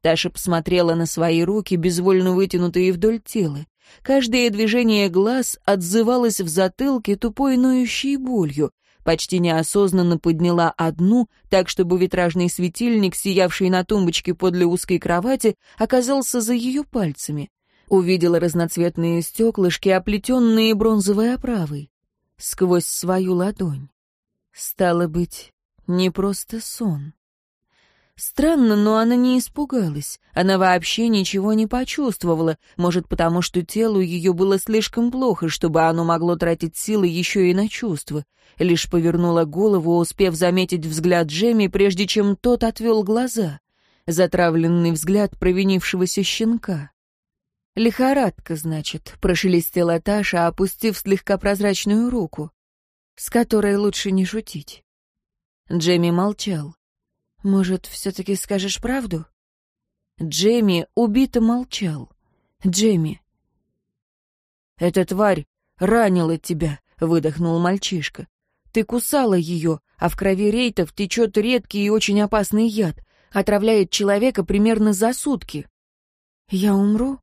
Speaker 1: Таша посмотрела на свои руки, безвольно вытянутые вдоль тела. Каждое движение глаз отзывалось в затылке тупой ноющей болью почти неосознанно подняла одну, так чтобы витражный светильник, сиявший на тумбочке подле узкой кровати, оказался за ее пальцами. Увидела разноцветные стеклышки, оплетенные бронзовой оправой, сквозь свою ладонь. Стало быть, не просто сон. Странно, но она не испугалась. Она вообще ничего не почувствовала, может, потому что телу ее было слишком плохо, чтобы оно могло тратить силы еще и на чувства. Лишь повернула голову, успев заметить взгляд Джемми, прежде чем тот отвел глаза. Затравленный взгляд провинившегося щенка. «Лихорадка, значит», — прошелестела Таша, опустив слегка прозрачную руку, с которой лучше не шутить. Джемми молчал. Может, все-таки скажешь правду? Джейми убито молчал. Джейми. «Эта тварь ранила тебя», — выдохнул мальчишка. «Ты кусала ее, а в крови рейтов течет редкий и очень опасный яд. Отравляет человека примерно за сутки». «Я умру?»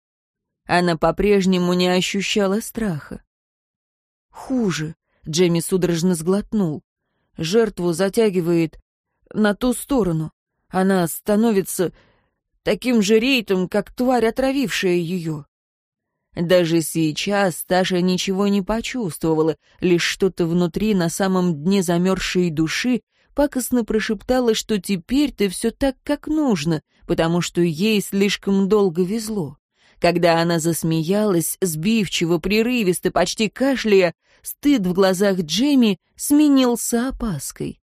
Speaker 1: Она по-прежнему не ощущала страха. «Хуже», — Джейми судорожно сглотнул. «Жертву затягивает на ту сторону. Она становится таким же рейтом, как тварь, отравившая ее. Даже сейчас Таша ничего не почувствовала, лишь что-то внутри на самом дне замерзшей души пакостно прошептала, что теперь-то все так, как нужно, потому что ей слишком долго везло. Когда она засмеялась, сбивчиво, прерывисто, почти кашляя, стыд в глазах Джемми сменился опаской.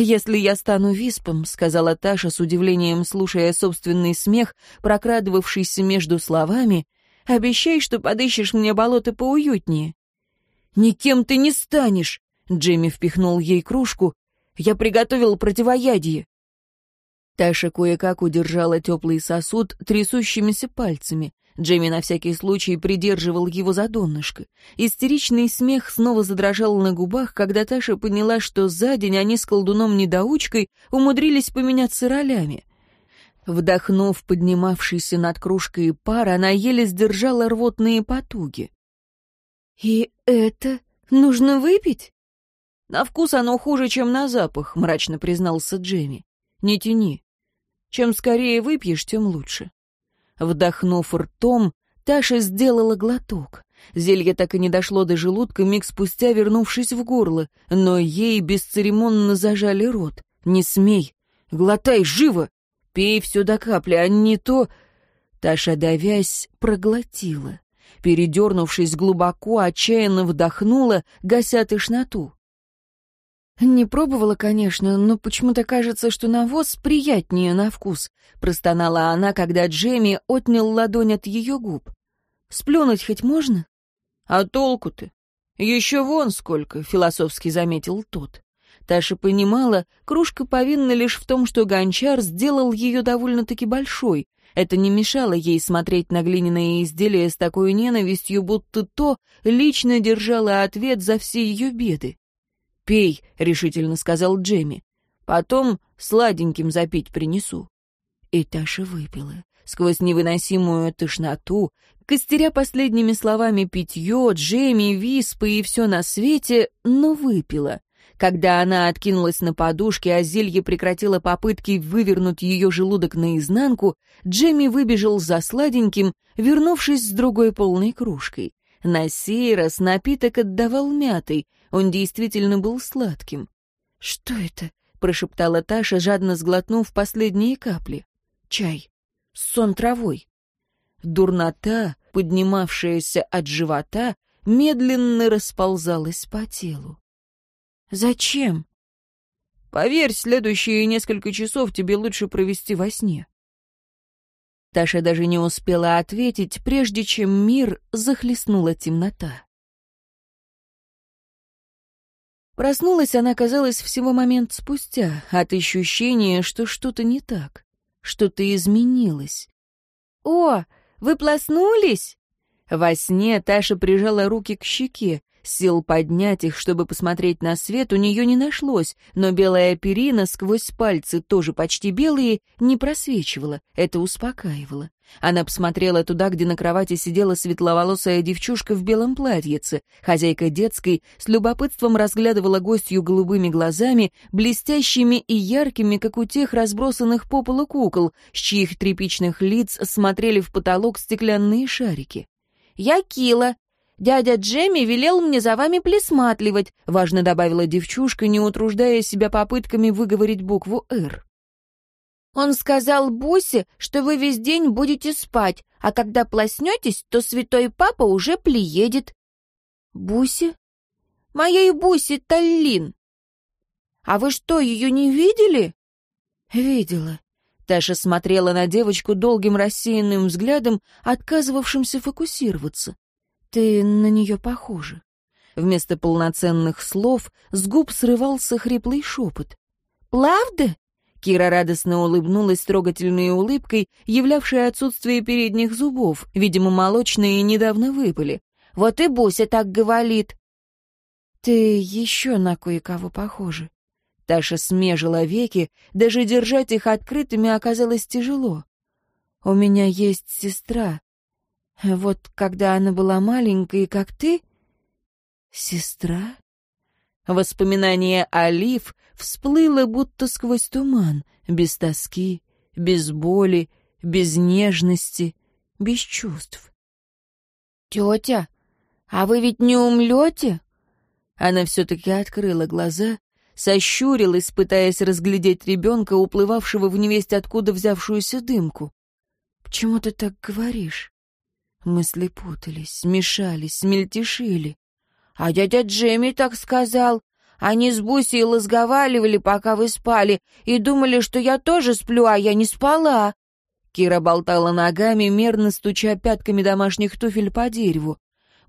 Speaker 1: «Если я стану виспом», — сказала Таша с удивлением, слушая собственный смех, прокрадывавшийся между словами, — «обещай, что подыщешь мне болото поуютнее». «Никем ты не станешь», — Джимми впихнул ей кружку. «Я приготовил противоядие». Таша кое-как удержала теплый сосуд трясущимися пальцами. Джимми на всякий случай придерживал его за донышко. Истеричный смех снова задрожал на губах, когда Таша поняла, что за день они с колдуном-недоучкой умудрились поменяться ролями. Вдохнув поднимавшийся над кружкой пар, она еле сдержала рвотные потуги. «И это нужно выпить?» «На вкус оно хуже, чем на запах», — мрачно признался Джимми. «Не тяни. Чем скорее выпьешь, тем лучше». Вдохнув ртом, Таша сделала глоток. Зелье так и не дошло до желудка, миг спустя вернувшись в горло, но ей бесцеремонно зажали рот. «Не смей! Глотай живо! Пей все до капли, а не то...» Таша, давясь, проглотила. Передернувшись глубоко, отчаянно вдохнула, гася тошноту. «Не пробовала, конечно, но почему-то кажется, что навоз приятнее на вкус», — простонала она, когда Джемми отнял ладонь от ее губ. «Сплюнуть хоть можно?» «А толку-то? Еще вон сколько», — философски заметил тот. Таша понимала, кружка повинна лишь в том, что гончар сделал ее довольно-таки большой. Это не мешало ей смотреть на глиняные изделия с такой ненавистью, будто то лично держало ответ за все ее беды. «Пей», — решительно сказал Джемми. «Потом сладеньким запить принесу». И Таша выпила. Сквозь невыносимую тошноту, костеря последними словами питье, Джемми, виспы и все на свете, но выпила. Когда она откинулась на подушке, а зелье прекратило попытки вывернуть ее желудок наизнанку, Джемми выбежал за сладеньким, вернувшись с другой полной кружкой. На сей раз напиток отдавал мятой, он действительно был сладким. «Что это?» — прошептала Таша, жадно сглотнув последние капли. «Чай. Сон травой». Дурнота, поднимавшаяся от живота, медленно расползалась по телу. «Зачем?» «Поверь, следующие несколько часов тебе лучше провести во сне». Таша даже не успела ответить, прежде чем мир захлестнула темнота. Проснулась она, казалось, всего момент спустя, от ощущения, что что-то не так, что-то изменилось. «О, вы проснулись?» Во сне Таша прижала руки к щеке. Сил поднять их, чтобы посмотреть на свет, у нее не нашлось, но белая перина сквозь пальцы, тоже почти белые, не просвечивала. Это успокаивало. Она посмотрела туда, где на кровати сидела светловолосая девчушка в белом платьице. Хозяйка детской с любопытством разглядывала гостью голубыми глазами, блестящими и яркими, как у тех разбросанных по полу кукол, с чьих тряпичных лиц смотрели в потолок стеклянные шарики. «Я Кила», «Дядя Джемми велел мне за вами плесматливать», — важно добавила девчушка, не утруждая себя попытками выговорить букву «Р». «Он сказал Бусе, что вы весь день будете спать, а когда плоснетесь, то святой папа уже приедет». «Бусе?» «Моей Бусе Таллин». «А вы что, ее не видели?» «Видела», Таша смотрела на девочку долгим рассеянным взглядом, отказывавшимся фокусироваться. «Ты на нее похожа». Вместо полноценных слов с губ срывался хриплый шепот. «Правда?» Кира радостно улыбнулась трогательной улыбкой, являвшей отсутствие передних зубов, видимо, молочные недавно выпали. «Вот и Буся так говорит». «Ты еще на кое-кого похожа». Таша смежила веки, даже держать их открытыми оказалось тяжело. «У меня есть сестра, вот когда она была маленькой, как ты... Сестра? Воспоминание Олив всплыло будто сквозь туман, без тоски, без боли, без нежности, без чувств. «Тетя, а вы ведь не умлете?» Она все-таки открыла глаза, сощурилась, пытаясь разглядеть ребенка, уплывавшего в невесть откуда взявшуюся дымку. «Почему ты так говоришь?» Мысли путались, смешались, мельтешили. А дядя Джемми так сказал. Они с Бусей лазговаливали, пока вы спали, и думали, что я тоже сплю, а я не спала. Кира болтала ногами, мерно стуча пятками домашних туфель по дереву.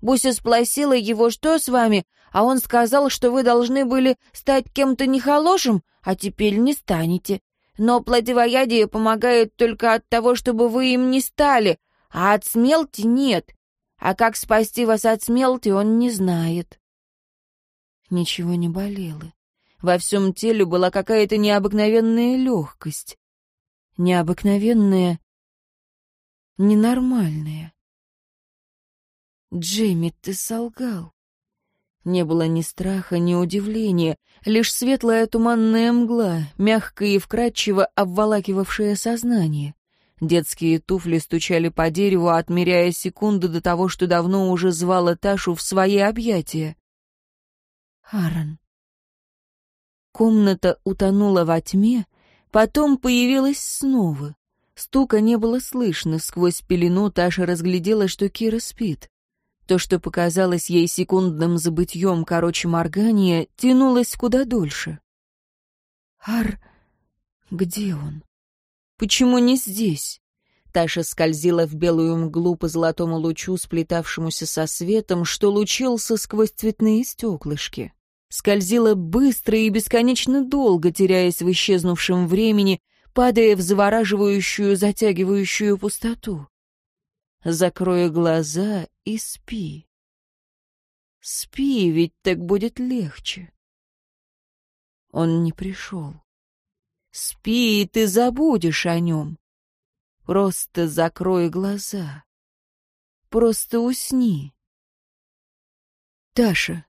Speaker 1: Буся спросила его, что с вами, а он сказал, что вы должны были стать кем-то нехорошим, а теперь не станете. Но плодивоядие помогает только от того, чтобы вы им не стали, а от смелти нет. А как спасти вас от смелти, он не знает. Ничего не болело. Во всем теле была какая-то необыкновенная легкость. Необыкновенная, ненормальная. «Джейми, ты солгал». Не было ни страха, ни удивления, лишь светлая туманная мгла, мягко и вкрадчиво обволакивавшая сознание. Детские туфли стучали по дереву, отмеряя секунды до того, что давно уже звала Ташу в свои объятия. Аарон. Комната утонула во тьме, потом появилась снова. Стука не было слышно, сквозь пелену Таша разглядела, что Кира спит. То, что показалось ей секундным забытьем короче моргания, тянулось куда дольше. «Ар... где он?» Почему не здесь? Таша скользила в белую мглу по золотому лучу, сплетавшемуся со светом, что лучился сквозь цветные стеклышки. Скользила быстро и бесконечно долго, теряясь в исчезнувшем времени, падая в завораживающую, затягивающую пустоту. Закрой глаза и спи. Спи, ведь так будет легче. Он не пришел. Спи, и ты забудешь о нем. Просто закрой глаза. Просто усни. Таша.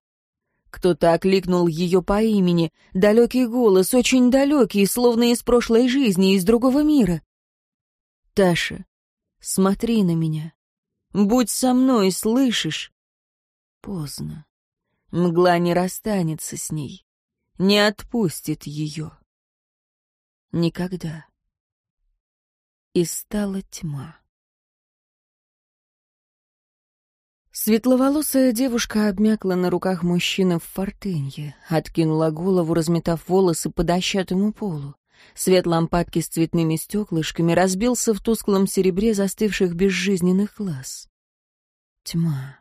Speaker 1: Кто-то окликнул ее по имени. Далекий голос, очень далекий, словно из прошлой жизни, из другого мира. Таша, смотри на меня. Будь со мной, слышишь? Поздно. Мгла не расстанется с ней, не отпустит ее. Никогда. И стала тьма. Светловолосая девушка обмякла на руках мужчины в фортынье, откинула голову, разметав волосы по дощатому полу. Свет лампадки с цветными стеклышками разбился в тусклом серебре застывших безжизненных глаз. Тьма.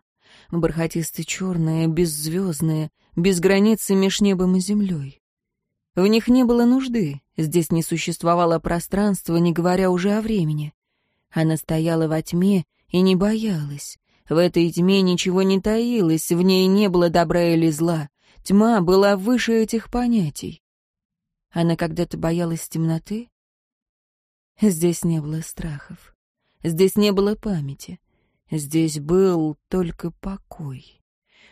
Speaker 1: Бархатисто-черная, беззвездная, без границы меж небом и землей. В них не было нужды, здесь не существовало пространства, не говоря уже о времени. Она стояла во тьме и не боялась. В этой тьме ничего не таилось, в ней не было добра или зла. Тьма была выше этих понятий. Она когда-то боялась темноты? Здесь не было страхов. Здесь не было памяти. Здесь был только покой.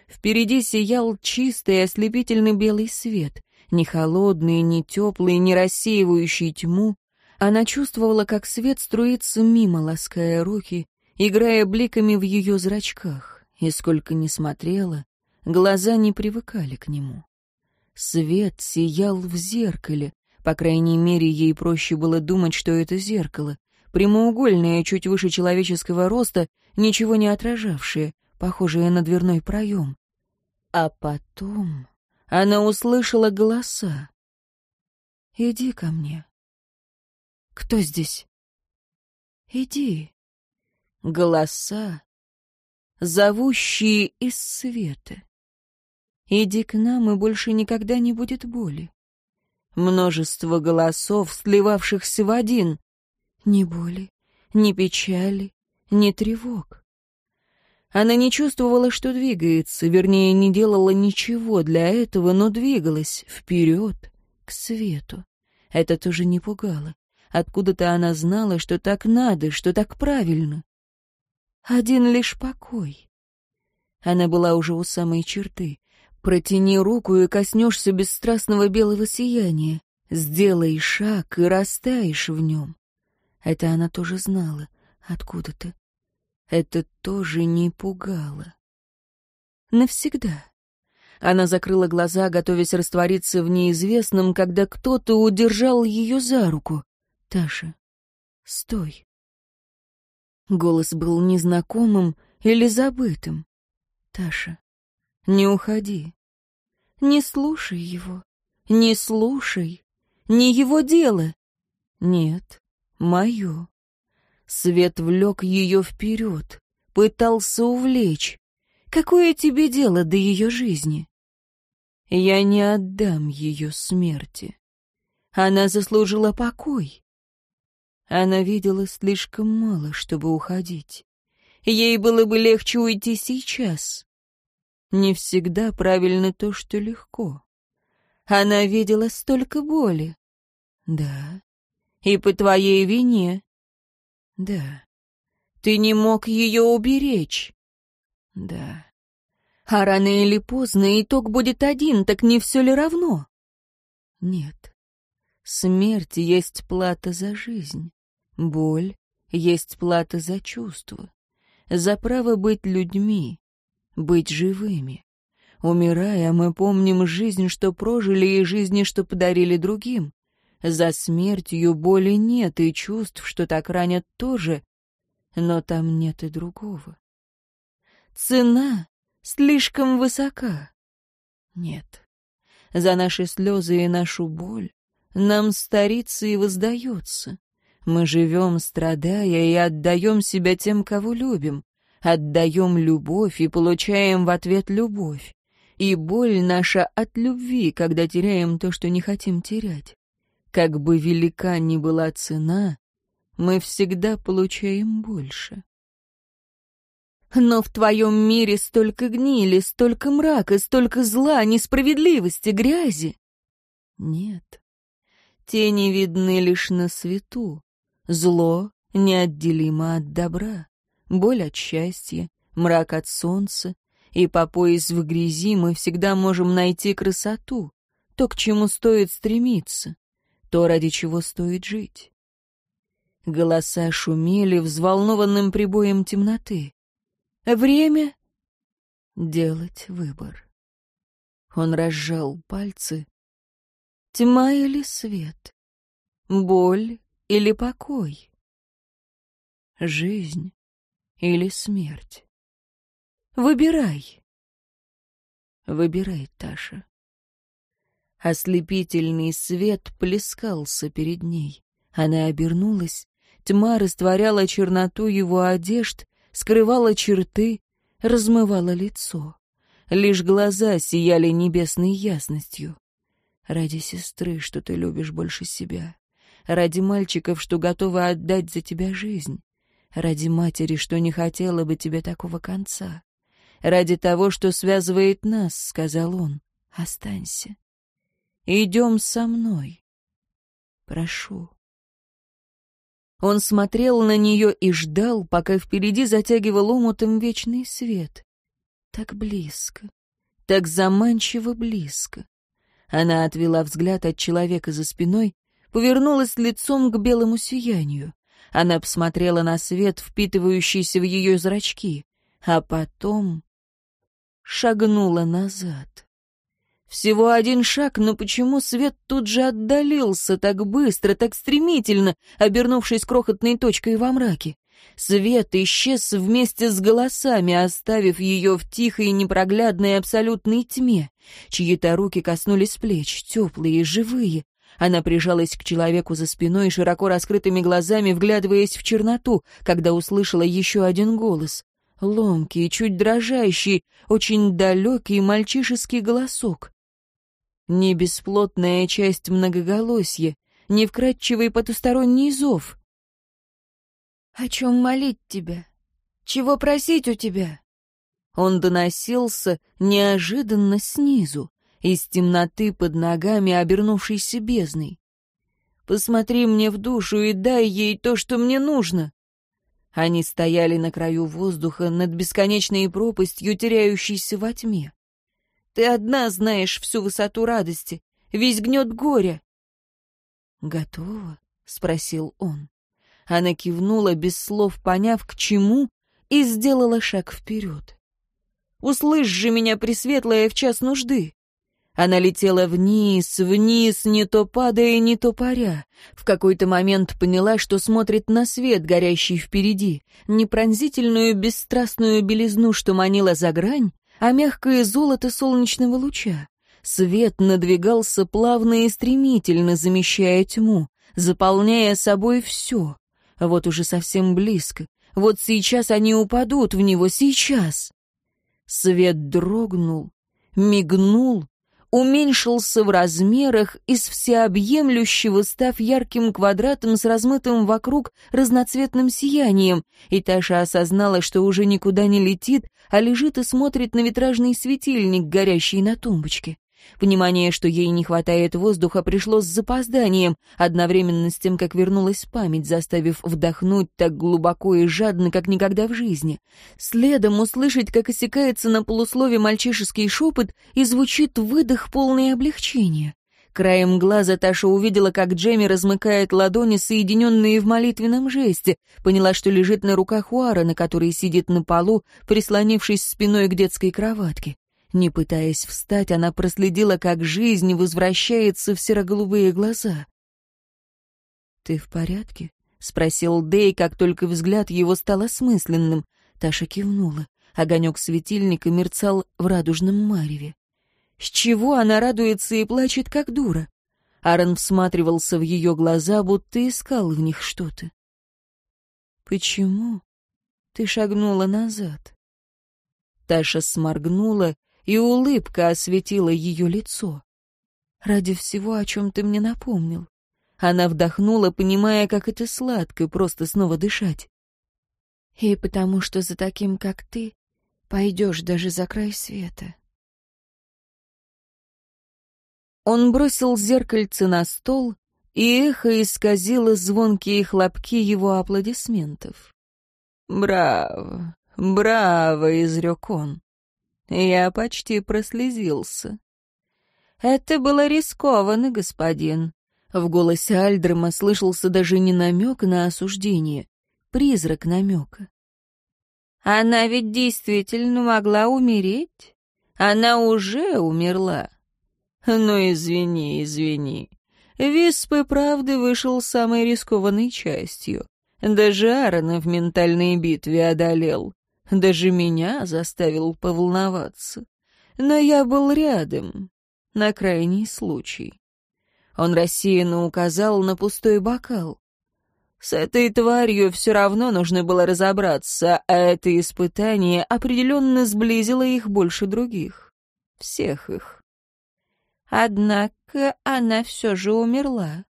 Speaker 1: Впереди сиял чистый ослепительный белый свет ни холодный, ни теплый, ни рассеивающий тьму. Она чувствовала, как свет струится мимо, лаская руки, играя бликами в ее зрачках, и сколько ни смотрела, глаза не привыкали к нему. Свет сиял в зеркале, по крайней мере, ей проще было думать, что это зеркало, прямоугольное, чуть выше человеческого роста, ничего не отражавшее, похожее на дверной проем. А потом она услышала голоса. «Иди ко мне». «Кто здесь?» «Иди». Голоса, зовущие из света. «Иди к нам, и больше никогда не будет боли». Множество голосов, сливавшихся в один. Ни боли, ни печали, ни тревог. Она не чувствовала, что двигается, вернее, не делала ничего для этого, но двигалась вперед, к свету. Это тоже не пугало. Откуда-то она знала, что так надо, что так правильно. Один лишь покой. Она была уже у самой черты. Протяни руку и коснешься бесстрастного белого сияния. Сделай шаг и растаешь в нем. Это она тоже знала. Откуда-то это тоже не пугало. Навсегда. Она закрыла глаза, готовясь раствориться в неизвестном, когда кто-то удержал ее за руку. «Таша, стой». Голос был незнакомым или забытым. «Таша, не уходи. Не слушай его. Не слушай. Не его дело. Нет, мое. Свет влек ее вперед, пытался увлечь. Какое тебе дело до ее жизни? Я не отдам ее смерти. Она заслужила покой. Она видела слишком мало, чтобы уходить. Ей было бы легче уйти сейчас. Не всегда правильно то, что легко. Она видела столько боли. Да, и по твоей вине. Да. Ты не мог ее уберечь? Да. А рано или поздно итог будет один, так не все ли равно? Нет. Смерть есть плата за жизнь. Боль есть плата за чувства. За право быть людьми, быть живыми. Умирая, мы помним жизнь, что прожили, и жизни, что подарили другим. За смертью боли нет и чувств, что так ранят тоже, но там нет и другого. Цена слишком высока. Нет. За наши слезы и нашу боль нам старится и воздается. Мы живем, страдая, и отдаем себя тем, кого любим. Отдаем любовь и получаем в ответ любовь. И боль наша от любви, когда теряем то, что не хотим терять. Как бы велика ни была цена, мы всегда получаем больше. Но в твоем мире столько гнили, столько мрака, столько зла, несправедливости, грязи. Нет. Тени видны лишь на свету. Зло неотделимо от добра. Боль от счастья, мрак от солнца. И по пояс в грязи мы всегда можем найти красоту, то, к чему стоит стремиться то, ради чего стоит жить. Голоса шумели взволнованным прибоем темноты. Время делать выбор. Он разжал пальцы. Тьма или свет? Боль или покой? Жизнь или смерть? Выбирай. Выбирай, Таша. Ослепительный свет плескался перед ней. Она обернулась. Тьма растворяла черноту его одежд, скрывала черты, размывала лицо. Лишь глаза сияли небесной ясностью. Ради сестры, что ты любишь больше себя. Ради мальчиков, что готовы отдать за тебя жизнь. Ради матери, что не хотела бы тебе такого конца. Ради того, что связывает нас, — сказал он, — останься. Идем со мной. Прошу. Он смотрел на нее и ждал, пока впереди затягивал омутом вечный свет. Так близко, так заманчиво близко. Она отвела взгляд от человека за спиной, повернулась лицом к белому сиянию. Она посмотрела на свет, впитывающийся в ее зрачки, а потом шагнула назад. Всего один шаг, но почему свет тут же отдалился так быстро, так стремительно, обернувшись крохотной точкой во мраке? Свет исчез вместе с голосами, оставив ее в тихой, непроглядной, абсолютной тьме. Чьи-то руки коснулись плеч, теплые, живые. Она прижалась к человеку за спиной, широко раскрытыми глазами, вглядываясь в черноту, когда услышала еще один голос. Ломкий, чуть дрожащий, очень далекий мальчишеский голосок. Не бесплотная часть многоголосья, не вкрадчивый потусторонний зов.
Speaker 2: «О чем молить тебя? Чего просить у тебя?»
Speaker 1: Он доносился неожиданно снизу, из темноты под ногами обернувшейся бездной. «Посмотри мне в душу и дай ей то, что мне нужно!» Они стояли на краю воздуха над бесконечной пропастью, теряющейся во тьме. Ты одна знаешь всю высоту радости, весь гнет горя. Готова? — спросил он. Она кивнула, без слов поняв, к чему, и сделала шаг вперед. «Услышь же меня, Пресветлая, в час нужды!» Она летела вниз, вниз, не то падая, не то паря. В какой-то момент поняла, что смотрит на свет, горящий впереди, непронзительную, бесстрастную белизну, что манила за грань, а мягкое золото солнечного луча. Свет надвигался плавно и стремительно, замещая тьму, заполняя собой все. Вот уже совсем близко. Вот сейчас они упадут в него, сейчас. Свет дрогнул, мигнул, уменьшился в размерах из всеобъемлющего, став ярким квадратом с размытым вокруг разноцветным сиянием, и Таша осознала, что уже никуда не летит, а лежит и смотрит на витражный светильник, горящий на тумбочке. Понимание, что ей не хватает воздуха, пришло с запозданием, одновременно с тем, как вернулась память, заставив вдохнуть так глубоко и жадно, как никогда в жизни. Следом услышать, как осекается на полуслове мальчишеский шепот, и звучит выдох полное облегчение. Краем глаза Таша увидела, как Джемми размыкает ладони, соединенные в молитвенном жесте, поняла, что лежит на руках Уара, на которой сидит на полу, прислонившись спиной к детской кроватке. Не пытаясь встать, она проследила, как жизнь возвращается в серо-голубые глаза. «Ты в порядке?» — спросил Дэй, как только взгляд его стал осмысленным. Таша кивнула. Огонек светильника мерцал в радужном мареве. С чего она радуется и плачет, как дура? Аарон всматривался в ее глаза, будто искал в них что-то. «Почему?» «Ты шагнула назад». Таша сморгнула, и улыбка осветила ее лицо. «Ради всего, о чем ты мне напомнил». Она вдохнула, понимая, как это сладко просто снова дышать. «И потому что за таким, как ты, пойдешь даже за край света». Он бросил зеркальце на стол, и эхо исказило звонкие хлопки его аплодисментов. «Браво, браво!» — изрек он. Я почти прослезился. Это было рискованно, господин. В голосе Альдрема слышался даже не намек на осуждение, призрак намека. Она ведь действительно могла умереть. Она уже умерла. Ну, извини, извини. Виспы, правды вышел самой рискованной частью. Даже Аарона в ментальной битве одолел. Даже меня заставил поволноваться. Но я был рядом, на крайний случай. Он рассеянно указал на пустой бокал. С этой тварью все равно нужно было разобраться, а это испытание определенно сблизило их больше других. Всех их. Однако она все же умерла.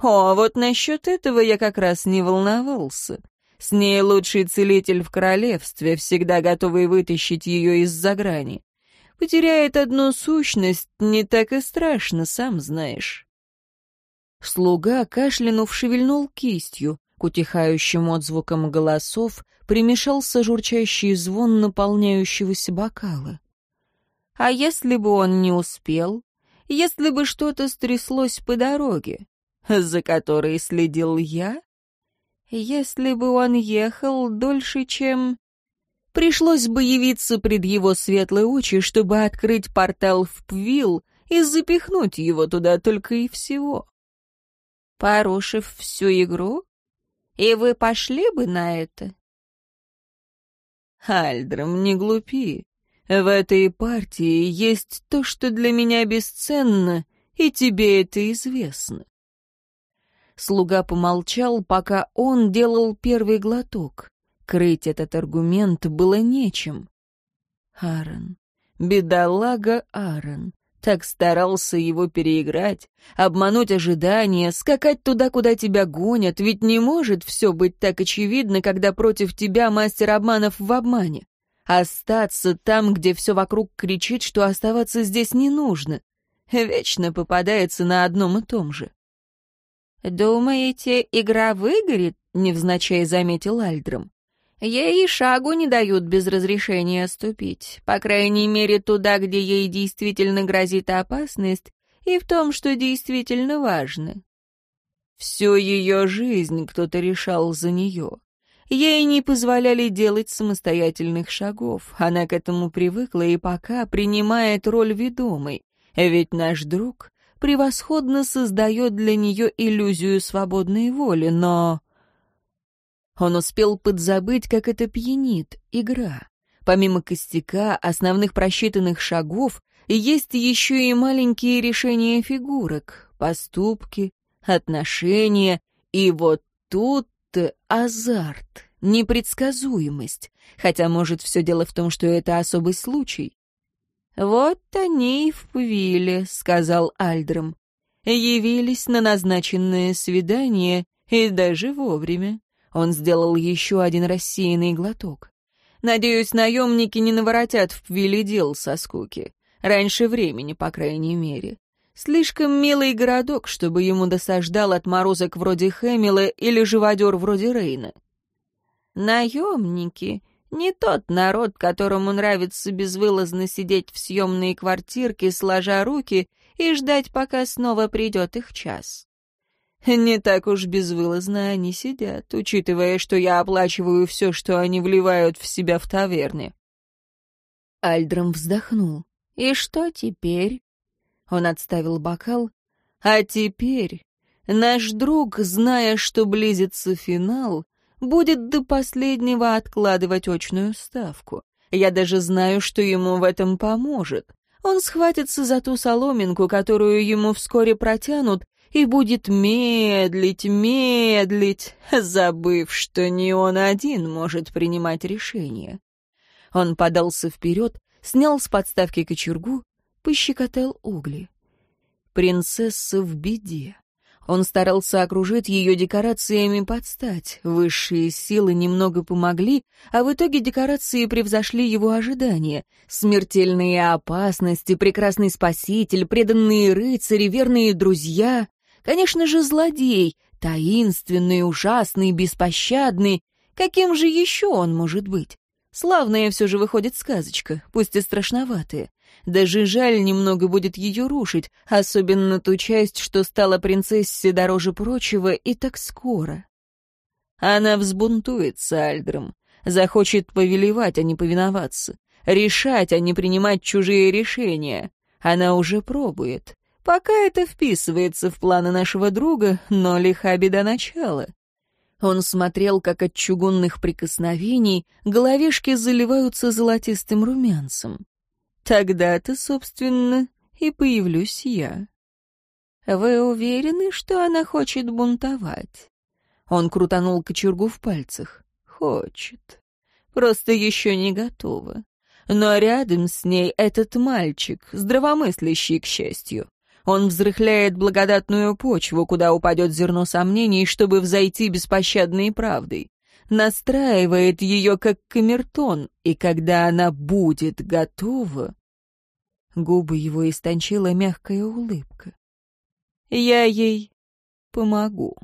Speaker 1: О, вот насчет этого я как раз не волновался.
Speaker 2: С ней лучший целитель в королевстве, всегда готовый вытащить ее из-за грани. Потеряет одну сущность, не так и страшно, сам знаешь.
Speaker 1: Слуга, кашлянув, шевельнул кистью. К утихающим отзвукам голосов примешался журчащий звон наполняющегося бокала.
Speaker 2: А если бы он не успел? Если бы что-то стряслось по дороге, за которой следил я? Если бы он ехал дольше, чем... Пришлось бы явиться пред его светлые очи, чтобы открыть портал в Пвилл и запихнуть его туда только и всего. Порушив всю игру? И вы пошли бы на это?
Speaker 3: Альдром, не глупи. В этой партии есть то, что для меня бесценно, и тебе это известно.
Speaker 1: Слуга помолчал, пока он делал первый глоток. Крыть этот аргумент было нечем. Аарон. Бедолага Аарон. Так старался его переиграть, обмануть ожидания, скакать туда, куда тебя гонят, ведь не может все быть так очевидно, когда против тебя мастер обманов в обмане. Остаться там, где все вокруг кричит, что оставаться здесь не нужно. Вечно попадается на одном и том же.
Speaker 2: «Думаете, игра выгорит?» — невзначай заметил Альдром. «Ей и шагу не дают без разрешения ступить, по крайней мере туда, где ей действительно грозит опасность, и в том, что действительно важно. Всю ее жизнь кто-то решал за нее. Ей не позволяли делать самостоятельных шагов, она к этому привыкла и пока принимает роль ведомой, ведь наш друг превосходно создает для нее иллюзию свободной воли, но... Он успел подзабыть, как это пьянит, игра. Помимо костяка, основных просчитанных шагов, есть еще и маленькие решения фигурок, поступки, отношения, и вот тут азарт, непредсказуемость. Хотя, может, все дело в том, что это особый случай. «Вот они и впвили», — сказал Альдром. «Явились на назначенное свидание, и даже вовремя». Он сделал еще один рассеянный глоток. «Надеюсь, наемники не наворотят в Пвиле дел со скуки. Раньше времени, по крайней мере. Слишком милый городок, чтобы ему досаждал отморозок вроде Хэмила или живодер вроде Рейна». «Наемники», не тот народ, которому нравится безвылазно сидеть в съемной квартирке, сложа руки, и ждать, пока снова придет их час. Не так уж безвылазно они сидят, учитывая, что я оплачиваю все, что они вливают в себя в таверне.
Speaker 1: Альдром вздохнул.
Speaker 2: «И что теперь?»
Speaker 1: Он отставил бокал.
Speaker 2: «А теперь наш друг, зная, что близится финал, будет до последнего откладывать очную ставку. Я даже знаю, что ему в этом поможет. Он схватится за ту соломинку, которую ему вскоре протянут, и будет медлить, медлить, забыв, что не он один может принимать решение. Он подался вперед, снял с подставки кочергу, пощекотал угли. Принцесса в беде. Он старался окружить ее декорациями под стать. Высшие силы немного помогли, а в итоге декорации превзошли его ожидания. Смертельные опасности, прекрасный спаситель, преданные рыцари, верные друзья. Конечно же, злодей, таинственный, ужасный, беспощадный. Каким же еще он может быть? Славная все же выходит сказочка, пусть и страшноватая. Даже жаль немного будет ее рушить, особенно ту часть, что стала принцессе дороже прочего и так скоро. Она взбунтуется Альдром, захочет повелевать, а не повиноваться, решать, а не принимать чужие решения. Она уже пробует. Пока это вписывается в планы нашего друга, но лиха беда начала. Он смотрел, как от чугунных прикосновений головешки заливаются золотистым румянцем. Тогда-то, собственно, и появлюсь я. Вы уверены, что она хочет бунтовать? Он крутанул кочергу в пальцах. Хочет. Просто еще не готова. Но рядом с ней этот мальчик, здравомыслящий, к счастью. Он взрыхляет благодатную почву, куда упадет зерно сомнений, чтобы взойти беспощадной правдой
Speaker 1: настраивает ее как камертон, и когда она будет готова... Губы его истончила мягкая улыбка. «Я ей помогу».